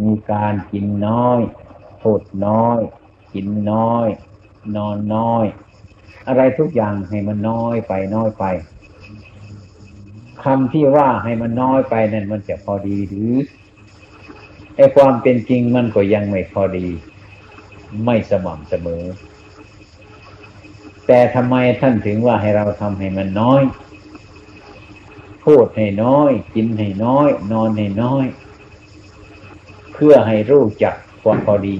มีการกินน้อยพูดน้อย กินน้อย นอนน้อย อะไรทุกอย่างให้มันน้อยไปน้อยไปคำที่ว่าให้มันน้อยไปนั่นมันจะพอดีหรือไอ้ความเป็นจริงมันก็ยังไม่พอดี ไม่สม่ำเสมอ แต่ทำไมท่านถึงว่าให้เราทำให้มันน้อยพูดให้น้อย กินให้น้อย นอนให้น้อย เพื่อให้รู้จักความพอดี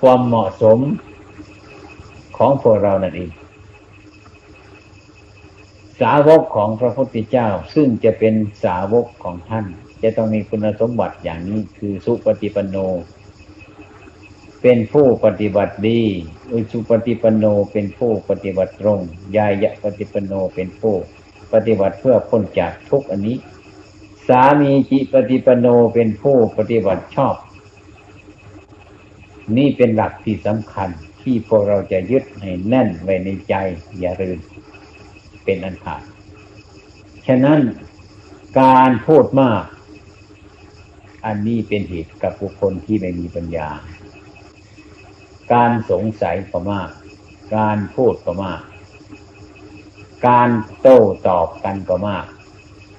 ความเหมาะสมของพวกเรานั่นเอง สาวกของพระพุทธเจ้าซึ่งจะเป็นสาวกของท่าน จะต้องมีคุณสมบัติอย่างนี้คือสุปฏิปันโน เป็นผู้ปฏิบัติดีอุสุปฏิปันโนเป็นผู้ปฏิบัติตรง ยายะปฏิปันโนเป็นผู้ปฏิบัติเพื่อพ้นจากทุกอันนี้ สามีจิปฏิปโนเป็นผู้ปฏิบัติชอบ นี่เป็นหลักที่สำคัญที่พวกเราจะยึดให้แน่นไว้ในใจ อย่าลืมเป็นอันขาดฉะนั้นการพูดมาก อันนี้เป็นเหตุกับบุคคลที่ไม่มีปัญญา การสงสัยก็มาก การพูดก็มาก การโต้ตอบกันก็มาก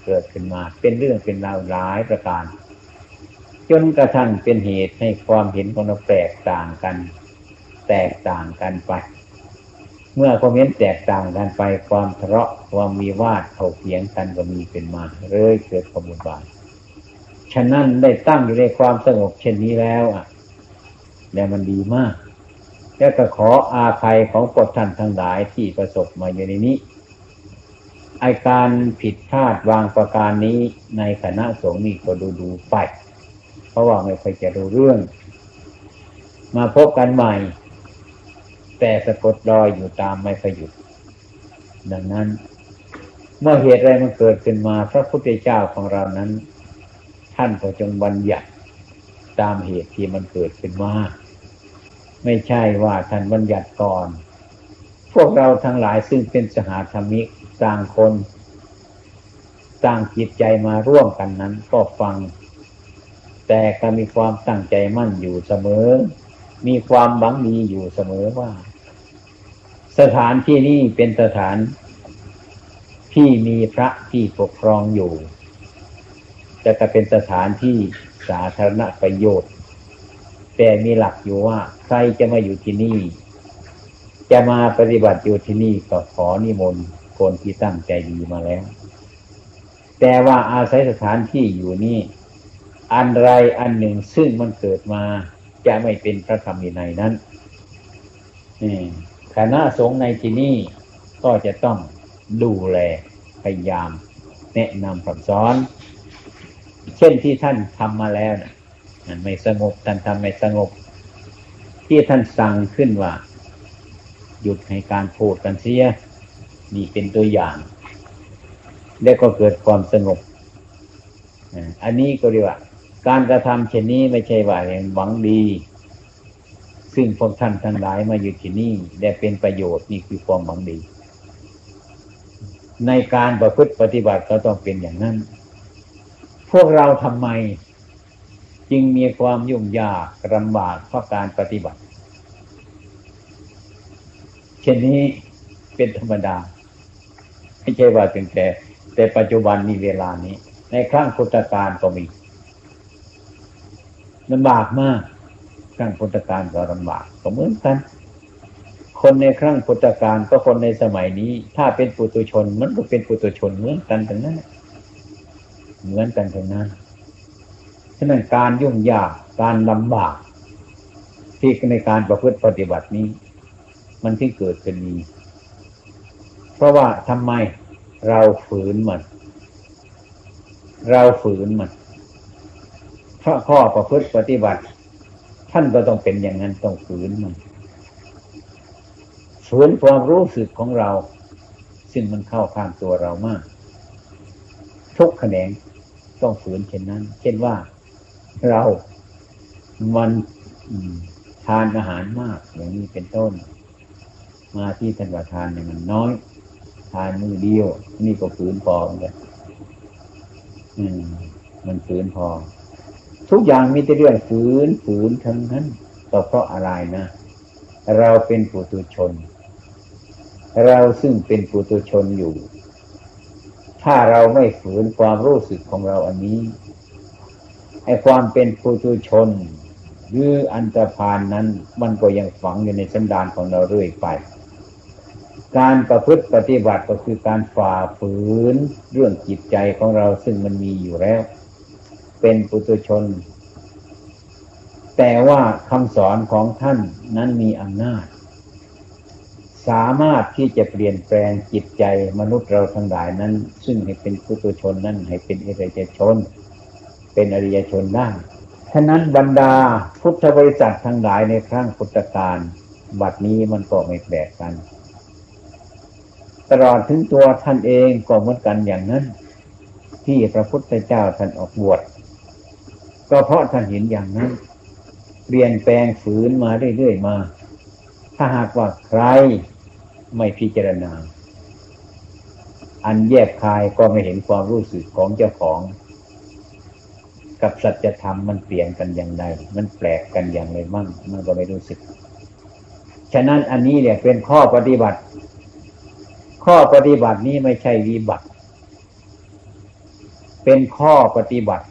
เกิดขึ้นมา เป็นเรื่องเป็นราวหลายประการ จนกระทั่งเป็นเหตุให้ความเห็นของเราแตกต่างกัน แตกต่างกันไป เมื่อความเห็นแตกต่างกันไปความทะเลาะความมีวาดเท่าเถียงกันก็มีเป็นมาเรื่อยเกิดความบุญบาฉะนั้นได้ตั้งอยู่ในความสงบเช่นนี้แล้วอะแล้วมันดีมาก แล้วก็ขออาภัยของกฎท่านทั้งหลายที่ประสบมาอยู่ในนี้ ไอการผิดพลาดวางประการนี้ในคณะสงฆ์นี่ก็ดูดูไป เพราะว่าไม่ค่อยจะรู้เรื่อง มาพบกันใหม่ แต่สะกดรอยอยู่ตามไม่ขยุด ดังนั้น เมื่อเหตุอะไรมันเกิดขึ้นมาพระพุทธเจ้าของเรานั้น ท่านก็จงบัญญัติตามเหตุที่มันเกิดขึ้นมาไม่ใช่ว่าท่านบัญญัติก่อน พวกเราทั้งหลายซึ่งเป็นสหธรรมิก ต่างคนต่างจิตใจมาร่วมกันนั้นก็ฟัง แต่ก็มีความตั้งใจมั่นอยู่เสมอ มีความหวังดีอยู่เสมอว่า สถานที่นี้เป็นสถานที่มีพระที่ปกครองอยู่จะก็เป็นสถานที่สาธารณประโยชน์ แต่มีหลักอยู่ว่า ใครจะมาอยู่ที่นี่ จะมาปฏิบัติอยู่ที่นี่ก็ขอนิมนต์ คนที่ตั้งใจดีมาแล้ว แต่ว่าอาศัยสถานที่อยู่นี่ อันไรอันหนึ่งซึ่งมันเกิดมาจะไม่เป็นพระธรรมวินัยนั้นคณะสงฆ์ในที่นี้ก็จะต้องดูแลพยายาม แนะนำคำสอน เช่นที่ท่านทำมาแล้วนะมันไม่สงบท่านทำไม่สงบ ที่ท่านสั่งขึ้นว่า หยุดให้การพูดกันเสีย นี่เป็นตัวอย่าง แล้วก็เกิดความสงบอันนี้ก็เรียกว่า การกระทำเช่นนี้ไม่ใช่ว่ายหวังดี ซึ่งพวกท่านทั้งหลายมาอยู่ที่นี่ได้เป็นประโยชน์นี่คือความหวังดี ในการประพฤติปฏิบัติก็ต้องเป็นอย่างนั้น พวกเราทำไม จึงมีความยุ่งยากลำบากเพราะการปฏิบัติ เช่นนี้เป็นธรรมดา ไม่ใช่ว่าเป็นแต่ แต่ปัจจุบันมีเวลานี้ ในครั้งพุทธกาลก็มีลำบากมากครั้งพุทธกาลก็ลำบากก็เหมือนกัน คนในครั้งพุทธกาลก็คนในสมัยนี้ ถ้าเป็นปุตุชน มันก็เป็นปุตุชนเหมือนกันทั้งนั้นเหมือนกันทั้งนั้นฉะนั้นการยุ่งยากการลำบาก ที่ในการประพฤติปฏิบัตินี้ มันที่เกิดขึ้นมี เพราะว่าทำไมเราฝืนมัน เราฝืนมันพระข้อประพฤติปฏิบัติ ท่านก็ต้องเป็นอย่างนั้นต้องฝืนมันฝืนความรู้สึกของเรา ซึ่งมันเข้าข้างตัวเรามาก ทุกแขนงต้องฝืนเช่นนั้น เช่นว่าเรา มันทานอาหารมาก อย่างนี้เป็นต้น มาที่ท่านว่าทานเนี่ยมันน้อย ทานมือเดียว นี่ก็ฝืนพอเหมือนกันมันฝืนพอ ทุกอย่างมีแต่เรื่องฝืนฝืนทั้งนั้นก็เพราะอะไรนะ เราเป็นปุถุชน เราซึ่งเป็นปุถุชนอยู่ ถ้าเราไม่ฝืนความรู้สึกของเราอันนี้ไอ้ความเป็นปุถุชนหรืออันตรพานนั้น มันก็ยังฝังอยู่ในสันดานของเราเรื่อยไป การประพฤติปฏิบัติก็คือการฝ่าฝืนเรื่องจิตใจของเราซึ่งมันมีอยู่แล้ว เป็นปุถุชน แต่ว่าคำสอนของท่านนั้นมีอำนาจ สามารถที่จะเปลี่ยนแปลงจิตใจมนุษย์เราทั้งหลายนั้น ซึ่งให้เป็นปุถุชนนั้นให้เป็นอริยชน เป็นอริยชนได้ฉะนั้นบรรดาพุทธบริษัททั้งหลายในครั้งพุทธกาลบัดนี้มันก็ไม่แปลกกัน ตลอดถึงตัวท่านเองก็เหมือนกันอย่างนั้น ที่พระพุทธเจ้าท่านออกบวชก็เพราะท่านเห็นอย่างนั้น เปลี่ยนแปลงฝืนมาเรื่อยๆมา ถ้าหากว่าใครไม่พิจารณา อันแยกคายก็ไม่เห็นความรู้สึกของเจ้าของ กับสัจธรรมมันเปลี่ยนกันอย่างไรมันแปลกกันอย่างไรมั่งมันก็ไม่รู้สึก ฉะนั้นอันนี้เนี่ยเป็นข้อปฏิบัติ ข้อปฏิบัตินี้ไม่ใช่วิบัติ เป็นข้อปฏิบัติ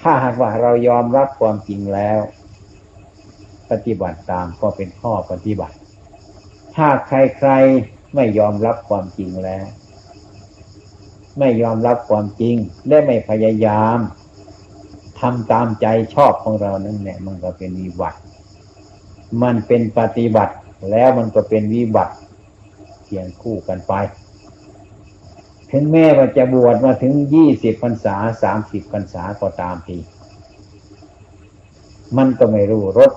ถ้าหากว่าเรายอมรับความจริงแล้ว ปฏิบัติตามก็เป็นข้อปฏิบัติ ถ้าใครๆไม่ยอมรับความจริงแล้ว ไม่ยอมรับความจริง และไม่พยายามทำตามใจชอบของเรานั่นแหละมันก็เป็นวิบัติ มันเป็นปฏิบัติแล้วมันก็เป็นวิบัติ คียงคู่กันไป ถึงแม้ว่าจะบวชมาถึงยี่สิบพรรษาสามสิบพรรษาก็ตามทีมันก็ไม่รู้รส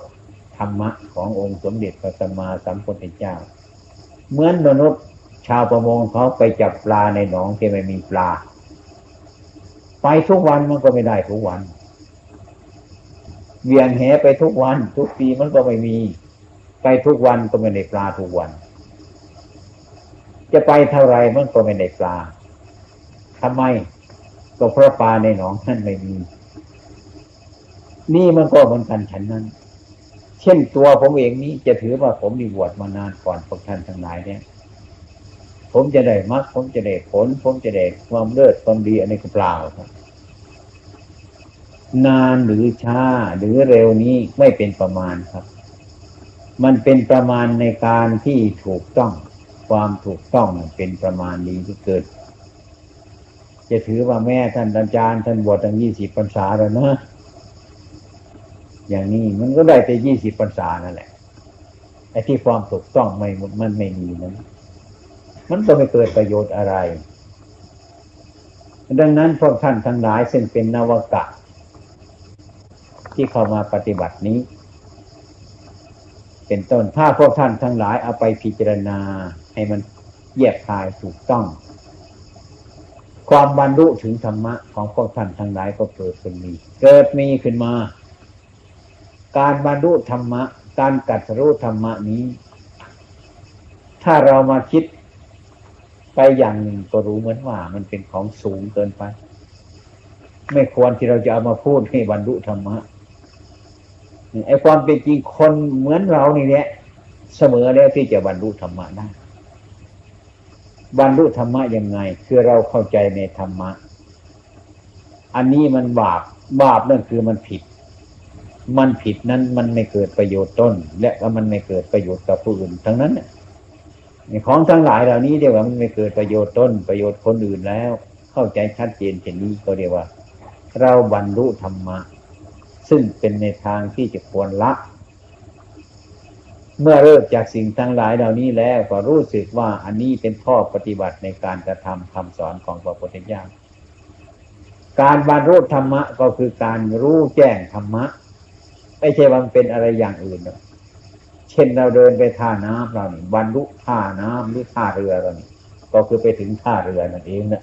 ธรรมะขององค์สมเด็จพระสัมมาสัมพุทธเจ้า เหมือนมนุษย์ชาวประมงเขาไปจับปลาในหนองที่ไม่มีปลา ไปทุกวันมันก็ไม่ได้ทุกวัน เวียนแหไปทุกวัน ทุกปีมันก็ไม่มี ไปทุกวันก็ไม่ได้ปลาทุกวัน จะไปเท่าไรมันก็ไม่ได้ปลาทำไม ก็เพราะปลาในหนองนั่นไม่มี นี่มันก็เหมือนกันฉันนั้น เช่นตัวผมเองนี้จะถือว่าผมมีบวชมานานก่อนพวกท่านทั้งหลายเนี่ย ผมจะได้มรรคผมจะได้ผล ผมจะได้ความเลิศความดีอันนี้ก็เปล่าครับนานหรือช้าหรือเร็วนี้ไม่เป็นประมาณครับ มันเป็นประมาณในการที่ถูกต้อง ความถูกต้องเป็นประมาณนี้ที่เกิด จะถือว่าแม่ท่านอาจารย์ท่านบวชตั้งยี่สิบพรรษาแล้วนะอย่างนี้มันก็ได้แต่ยี่สิบพรรษานั่นแหละไอ้ที่ความถูกต้องไม่มันไม่มีนั้นมันก็ไม่เกิดประโยชน์อะไร ดังนั้นพวกท่านทั้งหลายซึ่งเป็นนวกะ ที่เข้ามาปฏิบัตินี้ เป็นต้นถ้าพวกท่านทั้งหลายเอาไปพิจารณา ให้มันแยกคายถูกต้อง ความบรรลุถึงธรรมะของพวกท่านทั้งหลายก็เกิดขึ้นมี เกิดมีขึ้นมา การบรรลุธรรมะ การกัดรู้ธรรมะนี้ ถ้าเรามาคิดไปอย่างหนึ่งก็รู้เหมือนว่า มันเป็นของสูงเกินไป ไม่ควรที่เราจะเอามาพูดให้บรรลุธรรมะไอ้ความเป็นจริงคนเหมือนเรานี่เนี่ยเสมอแล้วที่จะบรรลุธรรมะได้ บรรลุธรรมะยังไง คือเราเข้าใจในธรรมะ อันนี้มันบาปบาปนั่นคือมันผิด มันผิดนั้นมันไม่เกิดประโยชน์ต้น และก็มันไม่เกิดประโยชน์กับผู้อื่น ทั้งนั้นเนี่ยของทั้งหลายเหล่านี้เรียกว่ามันไม่เกิดประโยชน์ต้น ประโยชน์คนอื่นแล้ว เข้าใจชัดเจนเช่นนี้ก็เรียกว่า เราบรรลุธรรมะ ซึ่งเป็นในทางที่จะควรละ เมื่อเริ่มจากสิ่งทั้งหลายเหล่านี้แล้วก็รู้สึกว่าอันนี้เป็นข้อปฏิบัติในการกระทำคำสอนของพระพุทธเจ้าการบรรลุธรรมะก็คือการรู้แจ้งธรรมะไม่ใช่ว่าเป็นอะไรอย่างอื่นหรอกช่นเราเดินไปท่าน้ำเรานี่บรรลุท่าน้ำหรือท่าเรือเรานี่ก็คือไปถึงท่าเรือนั่นเองนะ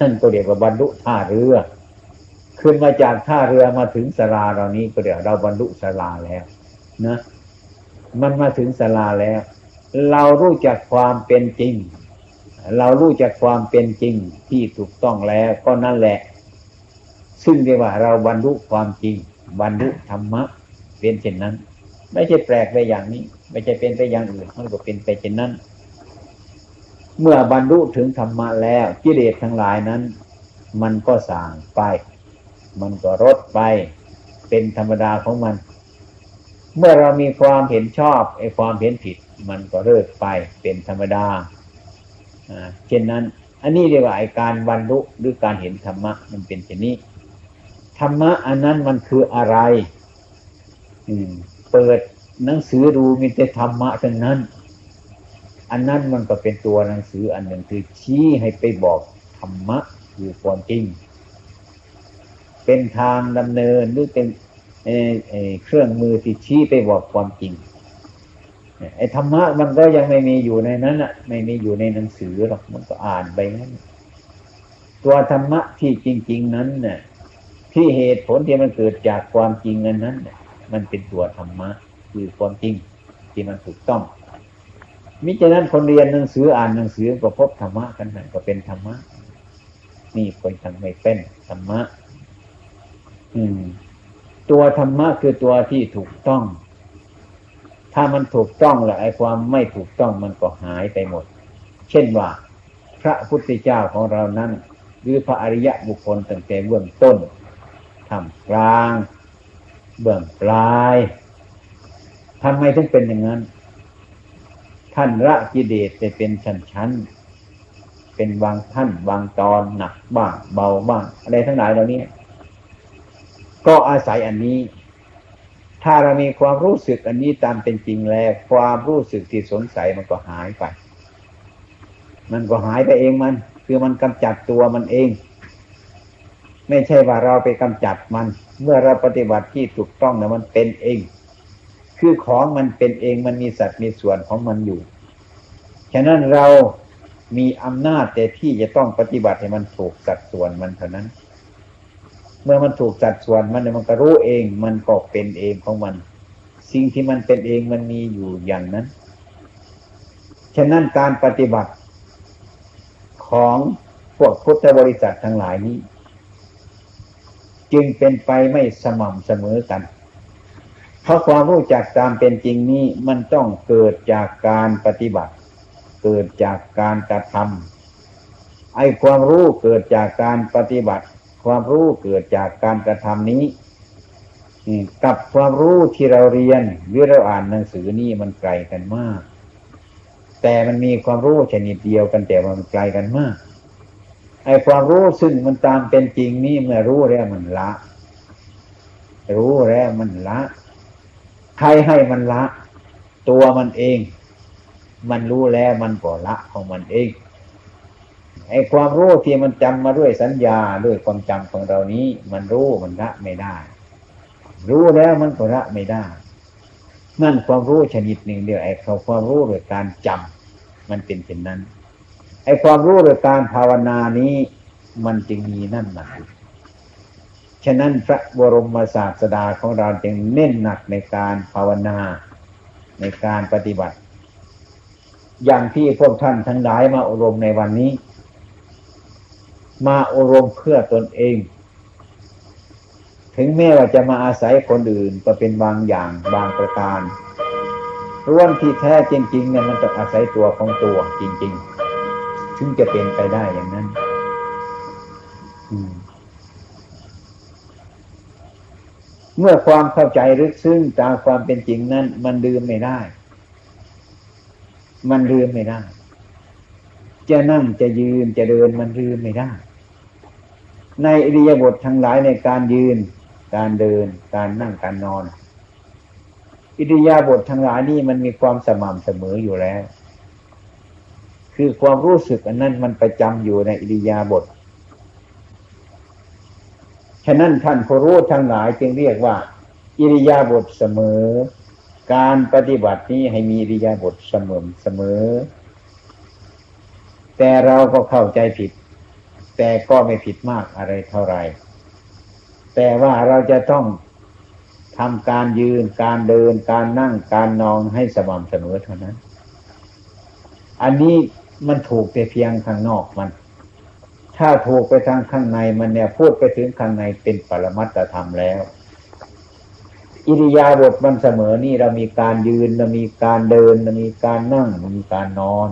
นั่นก็เรียกว่าบรรลุท่าเรือ ขึ้นมาจากท่าเรือมาถึงสลาเรานี้ก็เดี๋ยวเราบรรลุสลาแล้ว นะ มันมาถึงสลาแล้ว เรารู้จักความเป็นจริง เรารู้จักความเป็นจริงที่ถูกต้องแล้วก็นั่นแหละ ซึ่งเรียกว่าเราบรรลุความจริง บรรลุธรรมะเป็นเช่นนั้น ไม่ใช่แปลกไปอย่างนี้ ไม่ใช่เป็นไปอย่างอื่นมันก็เป็นไปเช่นนั้น เมื่อบรรลุถึงธรรมะแล้วกิเลสทั้งหลายนั้น มันก็สางไป มันก็ลดไป เป็นธรรมดาของมัน เมื่อเรามีความเห็นชอบไอ้ความเห็นผิดมันก็เลิกไปเป็นธรรมดาเช่นนั้น อันนี้เรียกว่าไอการบรรลุหรือการเห็นธรรมะมันเป็นเช่นนี้ ธรรมะอันนั้นมันคืออะไร อืม เปิดหนังสือดูมีแต่ธรรมะทั้งนั้น อันนั้นมันก็เป็นตัวหนังสืออันหนึ่งคือชี้ให้ไปบอกธรรมะคือความจริง เป็นทางดำเนินหรือเป็น เครื่องมือที่ชี้ไปบอกความจริงไอ้ธรรมะมันก็ยังไม่มีอยู่ในนั้นอะ ไม่มีอยู่ในหนังสือหรอกมันก็อ่านไปนั้นตัวธรรมะที่จริง ๆ นั้นเนี่ยที่เหตุผลที่มันเกิดจากความจริงนั้นนั้นมันเป็นตัวธรรมะ คือความจริงที่มันถูกต้องมิฉะนั้นคนเรียนหนังสืออ่านหนังสือก็พบธรรมะกันนั่นก็เป็นธรรมะ นี่คนทำไม่เป็นธรรมะ อืม ตัวธรรมะคือตัวที่ถูกต้อง ถ้ามันถูกต้องแหล้วไอ้ความไม่ถูกต้องมันก็หายไปหมด เช่นว่า พระพุทธเจ้าของเรานั้น หรือพระอริยะบุคคลตั้งแต่เบื้องต้นทำกลาง เบื้องปลายทำไมถึงเป็นอย่างนั้น ท่านละกิเลสจะเป็นชั้นชั้นเป็นบางท่านบางตอนหนักบ้างเบาบ้างอะไรทั้งหลายเหล่านี้ ก็อาศัยอันนี้ ถ้าเรามีความรู้สึกอันนี้ตามเป็นจริงแล้ว ความรู้สึกที่สงสัยมันก็หายไป มันก็หายไปเองมัน คือมันกำจัดตัวมันเอง ไม่ใช่ว่าเราไปกำจัดมัน เมื่อเราปฏิบัติที่ถูกต้องนะมันเป็นเอง คือของมันเป็นเองมันมีสัตว์มีส่วนของมันอยู่ ฉะนั้นเรามีอำนาจแต่ที่จะต้องปฏิบัติให้มันถูกสัดส่วนมันเท่านั้น เมื่อมันถูกจัดส่วนมันมันก็รู้เอง มันก็เป็นเองของมัน สิ่งที่มันเป็นเองมันมีอยู่อย่างนั้นฉะนั้นการปฏิบัติของพวกพุทธบริษัททั้งหลายนี้ จึงเป็นไปไม่สม่ำเสมอกัน เพราะความรู้จักตามเป็นจริงนี้มันต้องเกิดจากการปฏิบัติ เกิดจากการกระทำไอ้ความรู้เกิดจากการปฏิบัติ ความรู้เกิดจากการกระทำนี้กับความรู้ที่เราเรียนหรือเราอ่านหนังสือนี่มันไกลกันมาก แต่มันมีความรู้ชนิดเดียวกันแต่ว่ามันไกลกันมากไอ้ความรู้ซึ่งมันตามเป็นจริงนี่เมื่อรู้แล้วมันละ รู้แล้วมันละใครให้มันละ ตัวมันเอง มันรู้แล้วมันก็ละของมันเอง ไอ้ความรู้ที่มันจำมาด้วยสัญญาด้วยความจำของเรานี้ มันรู้มันละไม่ได้ รู้แล้วมันก็ละไม่ได้ นั่นความรู้ชนิดหนึ่งเดียวไอ้ความรู้โดยการจำมันเป็นเช่นนั้น ไอ้ความรู้โดยการภาวนานี้ มันจึงมีนั่นหนักฉะนั้นพระบรมศาสดาของเราจึงเน้นหนักในการภาวนาในการปฏิบัติ อย่างที่พวกท่านทั้งหลายมาอบรมในวันนี้ มาอบรมเพื่อตนเอง ถึงแม้ว่าจะมาอาศัยคนอื่นก็เป็นบางอย่างบางประการร่วมที่แท้จริงๆเนี่ยมันต้องอาศัยตัวของตัวจริง ๆ ถึงจะเป็นไปได้อย่างนั้นเมื่อความเข้าใจลึกซึ้งตามความเป็นจริงนั้น มันลืมไม่ได้ มันลืมไม่ได้ จะนั่งจะยืนจะเดินมันลืมไม่ได้ ในอิริยาบถทั้งหลายในการยืน การเดิน การนั่งการนอนอิริยาบถทั้งหลายนี่มันมีความสม่ำเสมออยู่แล้ว คือความรู้สึกอันนั้นมันประจำอยู่ในอิริยาบถฉะนั้นท่านผู้รู้ทั้งหลายจึงเรียกว่า อิริยาบถเสมอ การปฏิบัตินี้ให้มีอิริยาบถเสมอเสมอ แต่เราก็เข้าใจผิด แต่ก็ไม่ผิดมากอะไรเท่าไรแต่ว่าเราจะต้องทำการยืนการเดินการนั่งการนอนให้สม่ำเสมอเท่านั้น อันนี้มันถูกแต่เพียงข้างนอกมัน ถ้าถูกไปทางข้างในมันเนี่ยพูดไปถึงข้างในเป็นปรมัตธรรมแล้ว อิริยาบถมันเสมอนี่เรามีการยืนเรามีการเดินเรามีการนั่งเรามีการนอน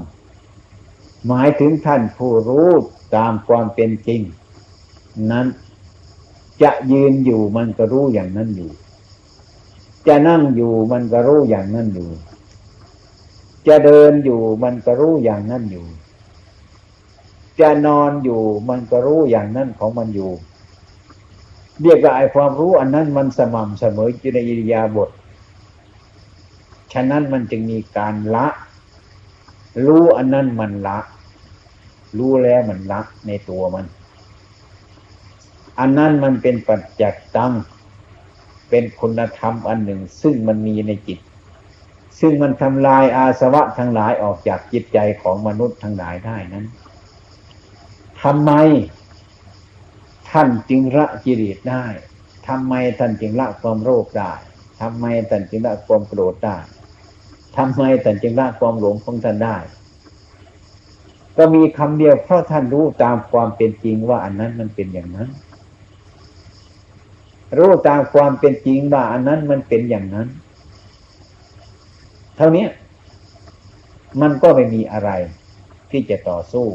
หมายถึงท่านผู้รู้ ตามความเป็นจริง นั้นจะยืนอยู่มันก็รู้อย่างนั้นอยู่ จะนั่งอยู่มันก็รู้อย่างนั้นอยู่ จะเดินอยู่มันก็รู้อย่างนั้นอยู่ จะนอนอยู่มันก็รู้อย่างนั้นของมันอยู่ เรียกว่าไอ้ความรู้อันนั้นมันสม่ำเสมออยู่ในอิริยาบถฉะนั้นมันจึงมีการละ รู้อันนั้นมันละ รู้แล้วมันละในตัวมัน อันนั้นมันเป็นปัจจักตังเป็นคุณธรรมอันหนึ่ง ซึ่งมันมีในจิต ซึ่งมันทำลายอาสวะทั้งหลายออกจากจิตใจของมนุษย์ทั้งหลายได้นั้นทำไม ท่านจึงละกิเลสได้ทำไมท่านจึงละความโรคได้ทำไมท่านจึงละความโกรธได้ทำไมท่านจึงละความหลงของท่านได้ ก็มีคำเดียวเพราะท่านรู้ตามความเป็นจริงว่าอันนั้นมันเป็นอย่างนั้น รู้ตามความเป็นจริงว่าอันนั้นมันเป็นอย่างนั้น เท่านี้มันก็ไม่มีอะไรที่จะต่อสู้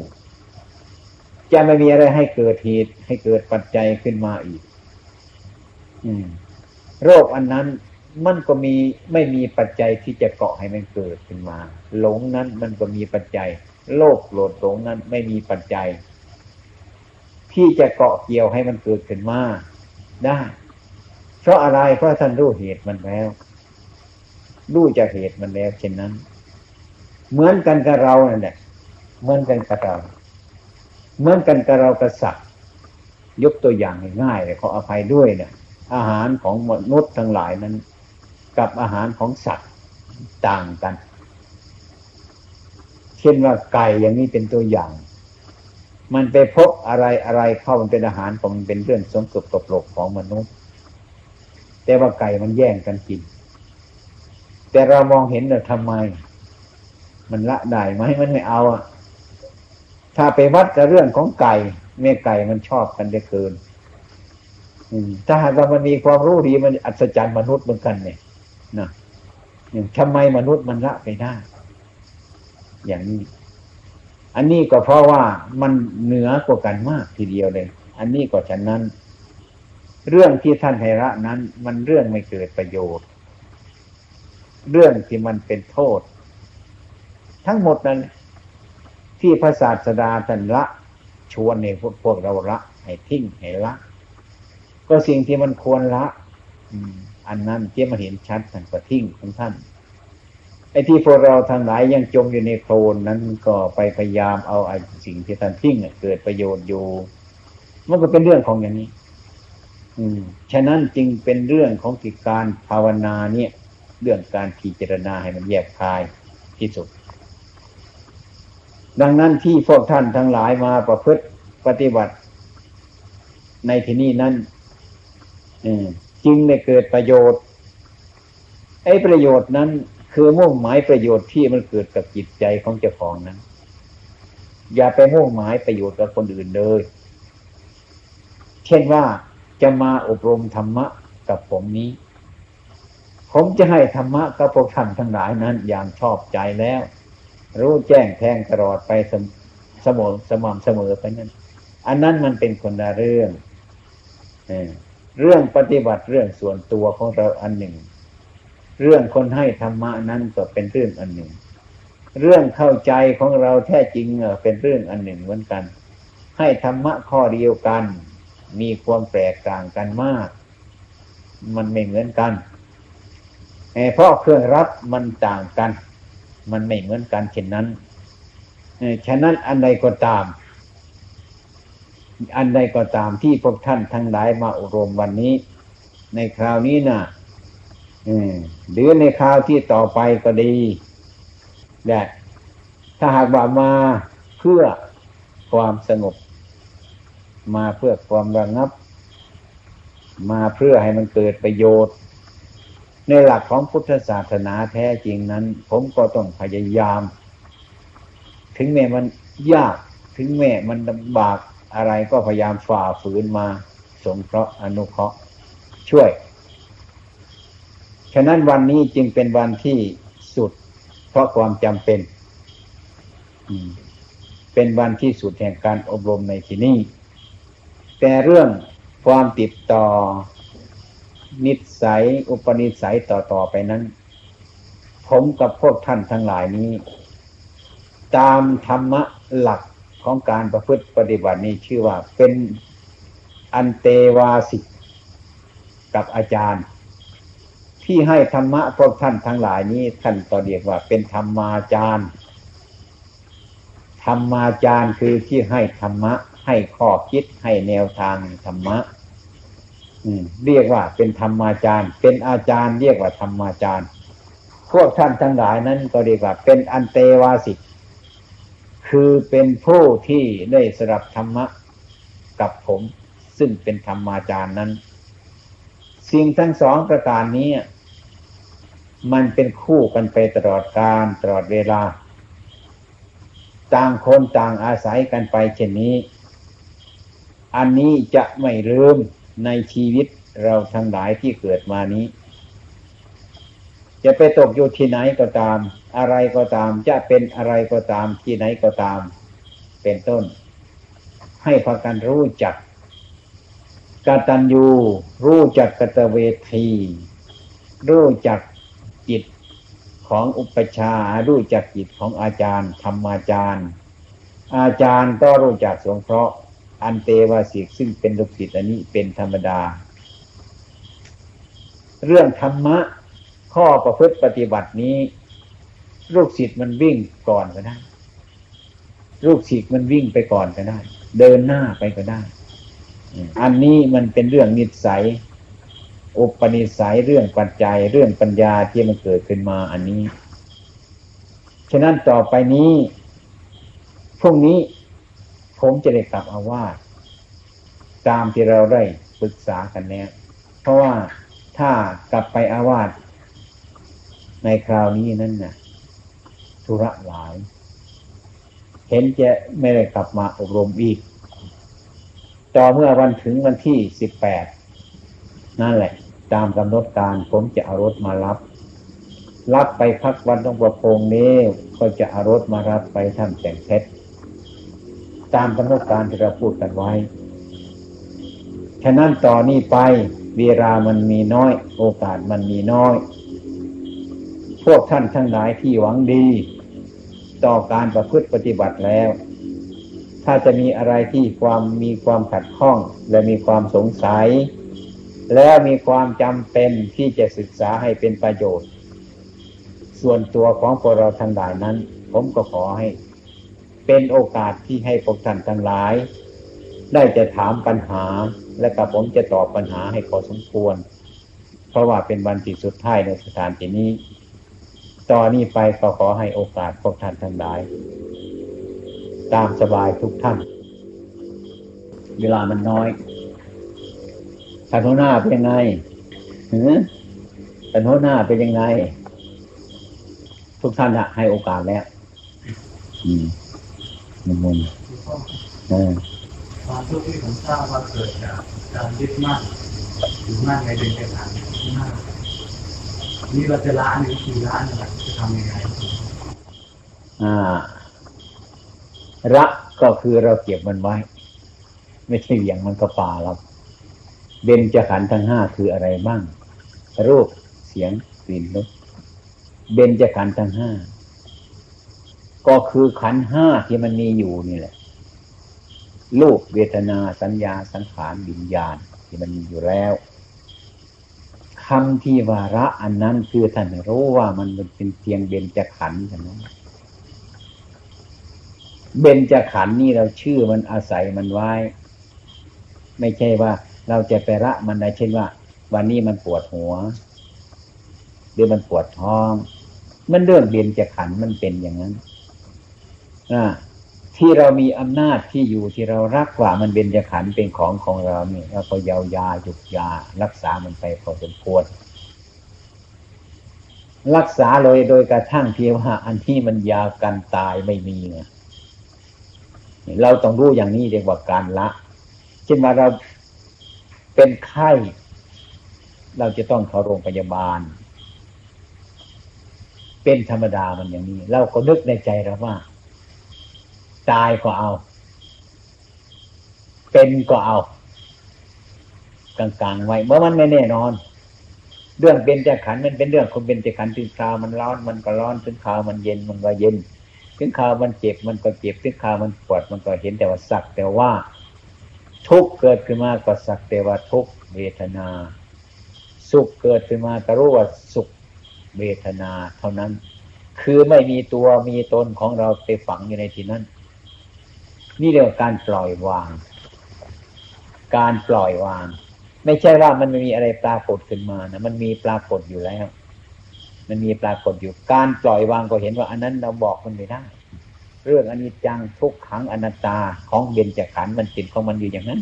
จะไม่มีอะไรให้เกิดเหตุให้เกิดปัจจัยขึ้นมาอีกโรคอันนั้นมันก็มีไม่มีปัจจัยที่จะเกาะให้มันเกิดขึ้นมา หลงนั้นมันก็มีปัจจัย โลภโกรธหลงนั้นไม่มีปัจจัย ที่จะเกาะเกี่ยวให้มันเกิดขึ้นมาได้ เพราะอะไรเพราะท่านรู้เหตุมันแล้ว รู้จากเหตุมันแล้วเช่นนั้น เหมือนกันกับเรานั่นแหละเหมือนกันกับเรา เหมือนกันกับเรากระสักยกตัวอย่างง่ายๆเลยขออภัยด้วยเนี่ยอาหารของมนุษย์ทั้งหลายนั้น กับอาหารของสัตว์ต่างกัน เช่นว่าไก่อย่างนี้เป็นตัวอย่าง มันไปพบอะไรอะไรเข้ามันเป็นอาหารของมันเป็นเรื่องสมกบตกหลกของมนุษย์ แต่ว่าไก่มันแย่งกันกิน แต่เรามองเห็นเน่ทำไม มันละได้ไหมมันไม่เอาอะถ้าไปวัดกับเรื่องของไก่แม่ไก่มันชอบกันได้เกินถ้าหากว่ามันมีความรู้ดีมันอัศจรรย์มนุษย์เหมือนกันเนี่ยนะทำไมมนุษย์มันละไปได้ อย่างนี้ อันนี้ก็เพราะว่ามันเหนือกว่ากันมากทีเดียวเลย อันนี้ก็ฉะนั้น เรื่องที่ท่านให้ละนั้น มันเรื่องไม่เกิดประโยชน์ เรื่องที่มันเป็นโทษ ทั้งหมดนั้น ที่พระศาสดาท่านละชวนในพวกพวกเราละให้ทิ้งให้ละ ก็สิ่งที่มันควรละอันนั้นที่มาเห็นชัดท่านก็ทิ้งของท่าน ไอ้ที่พวกเราทั้งหลายยังจมอยู่ในโคลนนั้นก็ไปพยายามเอาไอ้สิ่งที่ท่านทิ้งเกิดประโยชน์อยู่ มันก็เป็นเรื่องของอย่างนี้ อืม ฉะนั้นจึงเป็นเรื่องของกิจการภาวนาเนี่ย เรื่องการพิจารณาให้มันแยกคายที่สุด ดังนั้นที่พวกท่านทั้งหลายมาประพฤติปฏิบัติ ในที่นี้นั้นจึงได้เกิดประโยชน์ไอ้ประโยชน์นั้น คือมุ่งหมายประโยชน์ที่มันเกิดกับจิตใจของเจ้าของนั้น อย่าไปมุ่งหมายประโยชน์กับคนอื่นเลย เช่นว่าจะมาอบรมธรรมะกับผมนี้ ผมจะให้ธรรมะกับพวกท่านทั้งหลายนั้น อย่างชอบใจแล้ว รู้แจ้งแทงตลอดไปสมองสม่ำเสมอไปนั้น อันนั้นมันเป็นคนละเรื่องเรื่องปฏิบัติเรื่องส่วนตัวของเราอันหนึ่ง เรื่องคนให้ธรรมะนั้นก็เป็นเรื่องอันหนึ่ง เรื่องเข้าใจของเราแท้จริงเป็นเรื่องอันหนึ่งเหมือนกัน ให้ธรรมะข้อเดียวกัน มีความแตกต่างกันมาก มันไม่เหมือนกันเพราะเครื่องรับมันต่างกัน มันไม่เหมือนกันเช่นนั้นฉะนั้นอันใดก็ตาม อันใดก็ตามที่พวกท่านทั้งหลายมาอบรมวันนี้ ในคราวนี้นะ่ะ หรือในคราวที่ต่อไปก็ดีแต่ถ้าหากว่ามาเพื่อความสงบ มาเพื่อความระงับ มาเพื่อให้มันเกิดประโยชน์ ในหลักของพุทธศาสนาแท้จริงนั้น ผมก็ต้องพยายาม ถึงแม้มันยากถึงแม้มันลำบากอะไรก็พยายามฝ่าฝืนมา สงเคราะห์อนุเคราะห์ช่วย ฉะนั้นวันนี้จึงเป็นวันที่สุด เพราะความจำเป็น เป็นวันที่สุดแห่งการอบรมในที่นี้ แต่เรื่องความติดต่อ นิสัย อุปนิสัยต่อๆไปนั้น ผมกับพวกท่านทั้งหลายนี้ ตามธรรมะหลักของการประพฤติปฏิบัตินี้ชื่อว่าเป็นอันเตวาสิกกับอาจารย์ ที่ให้ธรรมะพวกท่านทั้งหลายนี้ท่านก็เรียกว่าเป็นธรรมาจารย์ ธรรมาจารย์คือที่ให้ธรรมะ ให้ข้อคิดให้แนวทางธรรมะเรียกว่าเป็นธรรมาจารย์ เป็นอาจารย์ เรียกว่าธรรมาจารย์ พวกท่านทั้งหลายนั้นก็เรียกว่า เป็นอันเตวาสิกคือเป็นผู้ที่ได้สรับธรรมะกับผม ซึ่งเป็นธรรมาจารย์นั้น สิ่งทั้งสองประการนี้ มันเป็นคู่กันไปตลอดการตลอดเวลา ต่างคนต่างอาศัยกันไปเช่นนี้ อันนี้จะไม่ลืมในชีวิตเราทั้งหลายที่เกิดมานี้ จะไปตกอยู่ที่ไหนก็ตาม อะไรก็ตาม จะเป็นอะไรก็ตามที่ไหนก็ตาม เป็นต้น ให้พากันรู้จักกตัญญูรู้จักกตเวที รู้จัก จิตของอุปชารู้จักจิตของอาจารย์ ธรรมาจารย์ อาจารย์ก็รู้จักสงเคราะห์ อันเตวาสิกซึ่งเป็นลูกศิษย์อันนี้เป็นธรรมดา เรื่องธรรมะ ข้อประพฤติปฏิบัตินี้ ลูกศิษย์มันวิ่งก่อนก็ได้ลูกศิษย์มันวิ่งไปก่อนก็ได้ เดินหน้าไปก็ได้ อันนี้มันเป็นเรื่องนิสัย อุปนิสัยเรื่องปัจจัยเรื่องปัญญาที่มันเกิดขึ้นมาอันนี้ ฉะนั้นต่อไปนี้พรุ่งนี้ผมจะได้กลับอาวาสตามที่เราได้ปรึกษากันแล้วเพราะว่าถ้ากลับไปอาวาสในคราวนี้นั่นน่ะธุระหลาย เห็นจะไม่ได้กลับมาอบรมอีกต่อเมื่อวันถึงวันที่สิบแปดนั่นแหละ ตามกำหนดการ ผมจะเอารถมารับ รับไปพักวันต้องประพงนี้ก็จะเอารถมารับไปทำแต่งเพชรตามกำหนดการที่เราพูดกันไว้ ฉะนั้นต่อนนี้ไปเวลามันมีน้อย โอกาสมันมีน้อย พวกท่านทั้งหลายที่หวังดี ต่อการประพฤติปฏิบัติแล้ว ถ้าจะมีอะไรที่ความมีความขัดข้อง และมีความสงสัย แล้วมีความจำเป็นที่จะศึกษาให้เป็นประโยชน์ ส่วนตัวของพวกเราทั้งหลายนั้น ผมก็ขอให้ เป็นโอกาสที่ให้พวกท่านทั้งหลาย ได้จะถามปัญหา และกับผมจะตอบปัญหาให้พอสมควร เพราะว่าเป็นวันที่สุดท้ายในสถานที่นี้ต่อนนี้ไปก็ขอให้โอกาสพวกท่านทั้งหลาย ตามสบายทุกท่าน เวลามันน้อย ท่านหัวหน้าเป็นยังไงหือท่านหัวหน้าเป็นยังไง ทุกท่านอะให้โอกาสแล้ว อืมมันมุนเออความทุกข์ที่ผมทราบว่าเกิดจากการยึดมั่นถือมั่นในเด็นกระถางที่มากนี่เราจะล้านหรือกี่ล้านอะไรจะทำยังไงอ่ารักก็คือเราเก็บมันไว้ ไม่ใช่เหวี่ยงมันก็ป่าเรา เบนจะขันทั้งห้าคืออะไรบ้าง รูป เสียง กลิ่น รส เบนจะขันทั้งห้า ก็คือขันห้าที่มันมีอยู่นี่แหละ รูป เวทนา สัญญา สังขาร วิญญาณ ที่มันมีอยู่แล้วคำที่วาระอันนั้นคือท่านรู้ว่ามันเป็นเพียงเบญจขันธ์เท่านั้นเบญจขันธ์นี่เราชื่อมันอาศัยมันไว้ ไม่ใช่ว่า เราจะไปละมันได้เช่นว่า วันนี้มันปวดหัว หรือมันปวดท้อง มันเรื่องเบญจะขันมันเป็นอย่างนั้นอ่าที่เรามีอำนาจที่อยู่ที่เรารักกว่ามันเป็นจะขันเป็นของของเราเนี่ยเราก็ยาวยาหยุดยา รักษามันไปพอสมควรรักษาเลยโดยกระทั่งเพียงว่า อันที่มันยากันตายไม่มีไงเราต้องรู้อย่างนี้เรียกว่าการละ เช่นว่าเรา เป็นไข้ เราจะต้องเข้าโรงพยาบาล เป็นธรรมดามันอย่างนี้ เราก็นึกในใจเราว่า ตายก็เอา เป็นก็เอา กลางๆไว้เมื่อมันไม่แน่นอน เรื่องเป็นจะขันมันเป็นเรื่องคนเป็นจะขันถึงคราวมันร้อนมันก็ร้อนถึงคราวมันเย็นมันก็เย็นถึงคราวมันเจ็บมันก็เจ็บถึงคราวมันปวดมันก็เห็นแต่ว่าสักแต่ว่า ทุกเกิดขึ้นมาก็สักแต่ว่าทุกเวทนา สุขเกิดขึ้นมาก็รู้ว่าสุขเวทนาเท่านั้น คือไม่มีตัวมีตนของเราไปฝังอยู่ในที่นั้น นี่เรียกว่าการปล่อยวาง การปล่อยวาง ไม่ใช่ว่ามันไม่มีอะไรปรากฏขึ้นมานะมันมีปรากฏอยู่แล้ว มันมีปรากฏอยู่ การปล่อยวางก็เห็นว่า อันนั้นเราบอกมันไม่ได้ เรื่องอนิจจังทุกขังอนัตตาของเบญจขันธ์มันติดของมันอยู่อย่างนั้น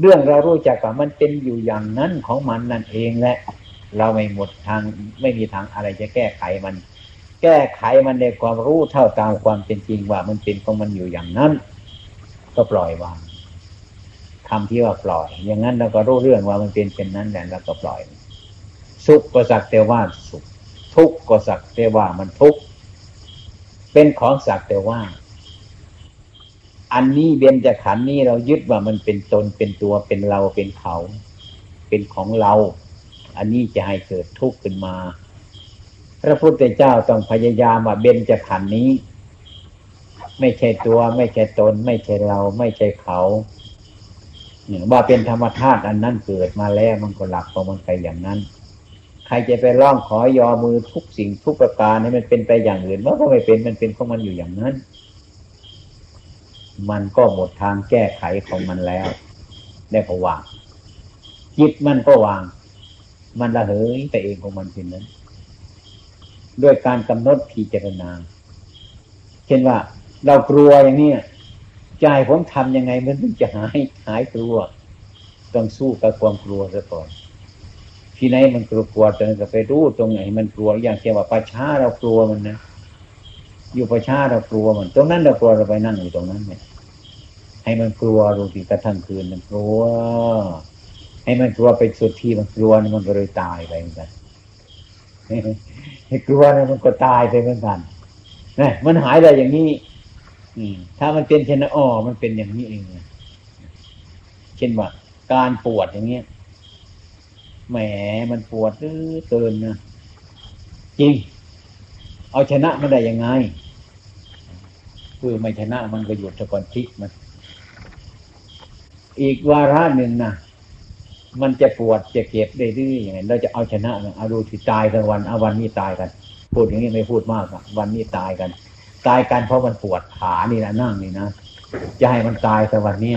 เรื่องเรารู้จักว่ามันเป็นอยู่อย่างนั้นของมันนั่นเองแหละเราไม่หมดทางไม่มีทางอะไรจะแก้ไขมัน แก้ไขมันในความรู้เท่าตามความเป็นจริงว่ามันเป็นของมันอยู่อย่างนั้น ก็ปล่อยวางคำที่ว่าปล่อย อย่างนั้นเราก็รู้เรื่องว่ามันเป็นเป็นนั้นแหละเราก็ปล่อย สุขก็สักแต่ว่าสุข ทุกข์ก็สักแต่ว่ามันทุกข์ เป็นของสักแต่ว่า อันนี้เบญจขันธ์นี้เรายึดว่ามันเป็นตนเป็นตัวเป็นเราเป็นเขา เป็นของเรา อันนี้จะให้เกิดทุกข์ขึ้นมา พระพุทธเจ้าต้องพยายามว่าเบญจขันธ์นี้ ไม่ใช่ตัว ไม่ใช่ตน ไม่ใช่เรา ไม่ใช่เขาว่าเป็นธรรมธาตุอันนั้นเกิดมาแล้วมันก็หลักของมันไปอย่างนั้น รจะไปร้องขอยอมือทุกสิ่งทุกประการให้มันเป็นไปอย่างอื่นมันก็ไม่เป็นมันเป็นของมันอยู่อย่างนั้น มันก็หมดทางแก้ไขของมันแล้ว ได้ก็วางจิตมันก็วาง มันละเหยไปเองของมันเป็นนั้น ด้วยการกำหนดพิจารณา เช่นว่า เรากลัวอย่างนี้ใจผมทำยังไงมันถึงจะหายหายกลัว ต้องสู้กับความกลัวซะก่อน ที่ไหนมันกลัวกลัวจนจะไปรู้ตรงไหน มันกลัวอย่างเช่นว่าประชาเรากลัวมันนะอยู่ประชาเรากลัวมัน ตรงนั้นเรากลัวเราไปนั่งอยู่ตรงนั้นเนี่ยให้มันกลัวรู้ที่กระทั่งคืนมันกลัว ให้มันกลัวไปสุดที่มันกลัวมันก็เลยตายไปเหมือนกันให้กลัวนะมันก็ตายไปเหมือนกันนี่มันหายได้อย่างนี้ อืถ้ามันเป็นเช่นนั้นอ๋อมันเป็นอย่างนี้เองเช่นว่าการปวดอย่างเงี้ย แหมมันปวดเกินนะจริง เอาชนะมันได้ยังไงคือไม่ชนะมันก็หยุดตะกอนคิกมัน อีกวาระหนึ่งนะมันจะปวดจะเก็บได้ดื้ออย่างไรเราจะเอาชนะมันเอาดูที่ตายกันวันเอาวันนี้ตายกัน พูดอย่างนี้ไม่พูดมากอะวันนี้ตายกัน ตายกันเพราะมันปวดขานี่นะนั่งนี่นะจะให้มันตายแต่วันนี้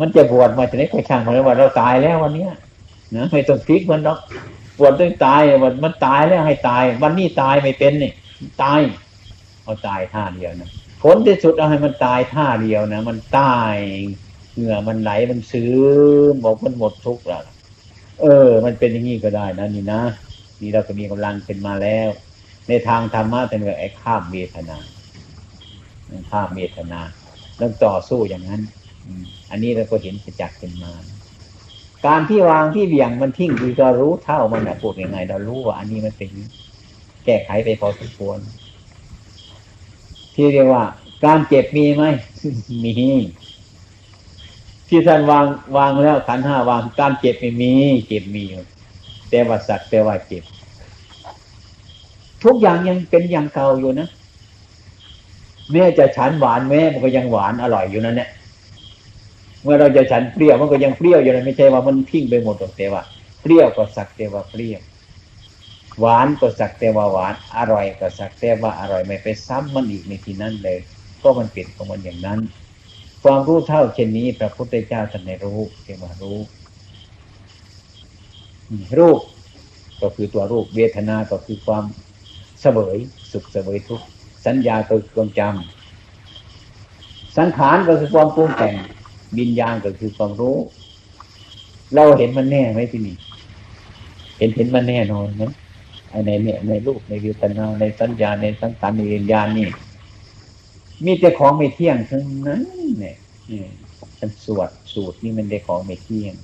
มันจะปวดมาจะได้ไปช่างมันเลยว่าเราตายแล้ววันเนี้ย นะไม่ต้องพลิกมันหรอกปวดต้องตายวันมันตายแล้วให้ตาย วันนี้ตายไม่เป็นนี่ตาย เอาตายท่าเดียวนะผลที่สุดเอาให้มันตายท่าเดียวนะมันตายเหงื่อมันไหลมันซื้อบอกมันหมดทุกข์แล้วเออ มันเป็นอย่างนี้ก็ได้นะนี่นะนี่เราก็มีกำลังเป็นมาแล้ว ในทางธรรมะเป็นแบบไอ้ข้ามเวทนาข้ามเวทนาต้องต่อสู้อย่างนั้นอันนี้เราก็เห็นประจักษ์เป็นมา การที่วางที่เบี่ยงมันทิ้งคือก็รู้เท่ามันนะพูดยังไง เรารู้ว่าอันนี้มันเป็นแก้ไขไปพอสมควร ที่เรียกว่า การเจ็บมีไหมมีที่ท่านวางวางแล้วขันห้าวาง การเจ็บไม่มี เจ็บมีแต่ว่าสักแต่ว่าเจ็บ ทุกอย่างยังเป็นอย่างเก่าอยู่นะแม้จะฉันหวานแม่มันก็ยังหวานอร่อยอยู่นั่นแหละ เมื่อเราจะฉันเปรี้ยวมันก็ยังเปรี้ยวอยู่นะไม่ใช่ว่ามันทิ้งไปหมดหรอกแต่ว่าเปรี้ยวก็สักแต่ว่าเปรี้ยวหวานก็สักแต่ว่าหวาน อร่อยก็สักแต่ว่าอร่อยไม่ไปซ้ำมันอีกในที่นั้นเลย ก็มันเปลี่ยนของมันอย่างนั้น ความรู้เท่าเช่นนี้พระพุทธเจ้าท่านในรู้เรียกว่ารู้ รูปก็คือตัวรูปเวทนาก็คือความเสวยสุขเสวยทุกข์สัญญาก็คือความจำสังขารก็คือความปรุงแต่ง วิญญาณก็คือความรู้ เราเห็นมันแน่ไหมที่นี่ เห็นเห็นมันแน่นอนนะในเนี่ยในรูปในวิญญาณในสัญญาในสังขารในวิญญาณนี่ มีแต่ของไม่เที่ยงทั้งนั้นเนี่ยฉันสวดสูตรนี่มันได้ของไม่เที่ยง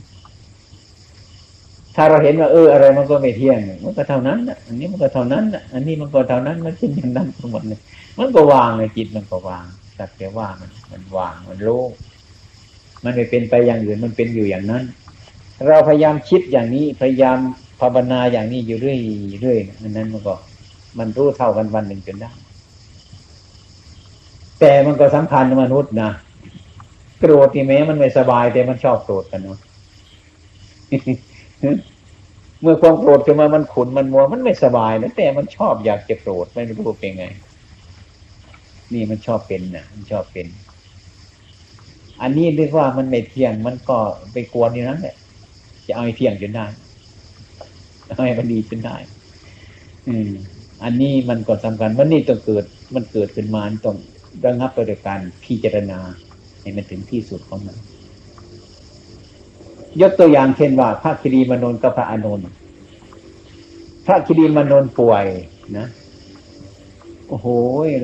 ถ้าเราเห็นว่าเอออะไรมันก็ไม่เที่ยง มันก็เท่านั้นอันนี้มันก็เท่านั้นอันนี้มันก็เท่านั้นมันเป็นอย่างนั้นทั้งหมดเลยมันก็วางเลยจิตมันก็วางสักแต่ว่ามันมันวางมันโล่ มันไม่เป็นไปอย่างอื่นมันเป็นอยู่อย่างนั้น เราพยายามคิดอย่างนี้พยายามภาวนาอย่างนี้อยู่เรื่อยเรื่อยอันนั้นมันก็ มันรู้เท่ากันวันหนึ่งจนได้แต่มันก็สำคัญมนุษย์นะโกรธที่แม้มันไม่สบาย แต่มันชอบโกรธกันเนาะเมื่อความโกรธขึ้นมามันขุนมันมัวมันไม่สบายนะแต่มันชอบอยากจะโกรธไม่รู้เป็นไง นี่มันชอบเป็นนะมันชอบเป็น อันนี้เรียกว่ามันไม่เที่ยง มันก็ไปกวนอยู่นั้นแหละจะเอาให้เที่ยงจนได้เอาให้มันดีจนได้ อืม อันนี้มันก็สำคัญมันนี่ต้องเกิด มันเกิดขึ้นมาต้องระงับไปด้วยการพิจารณาให้มันถึงที่สุดของมัน ยกตัวอย่างเช่นว่าพระคิรีมนนกับพระอานนท์พระคิรีมนนป่วยนะโอ้โห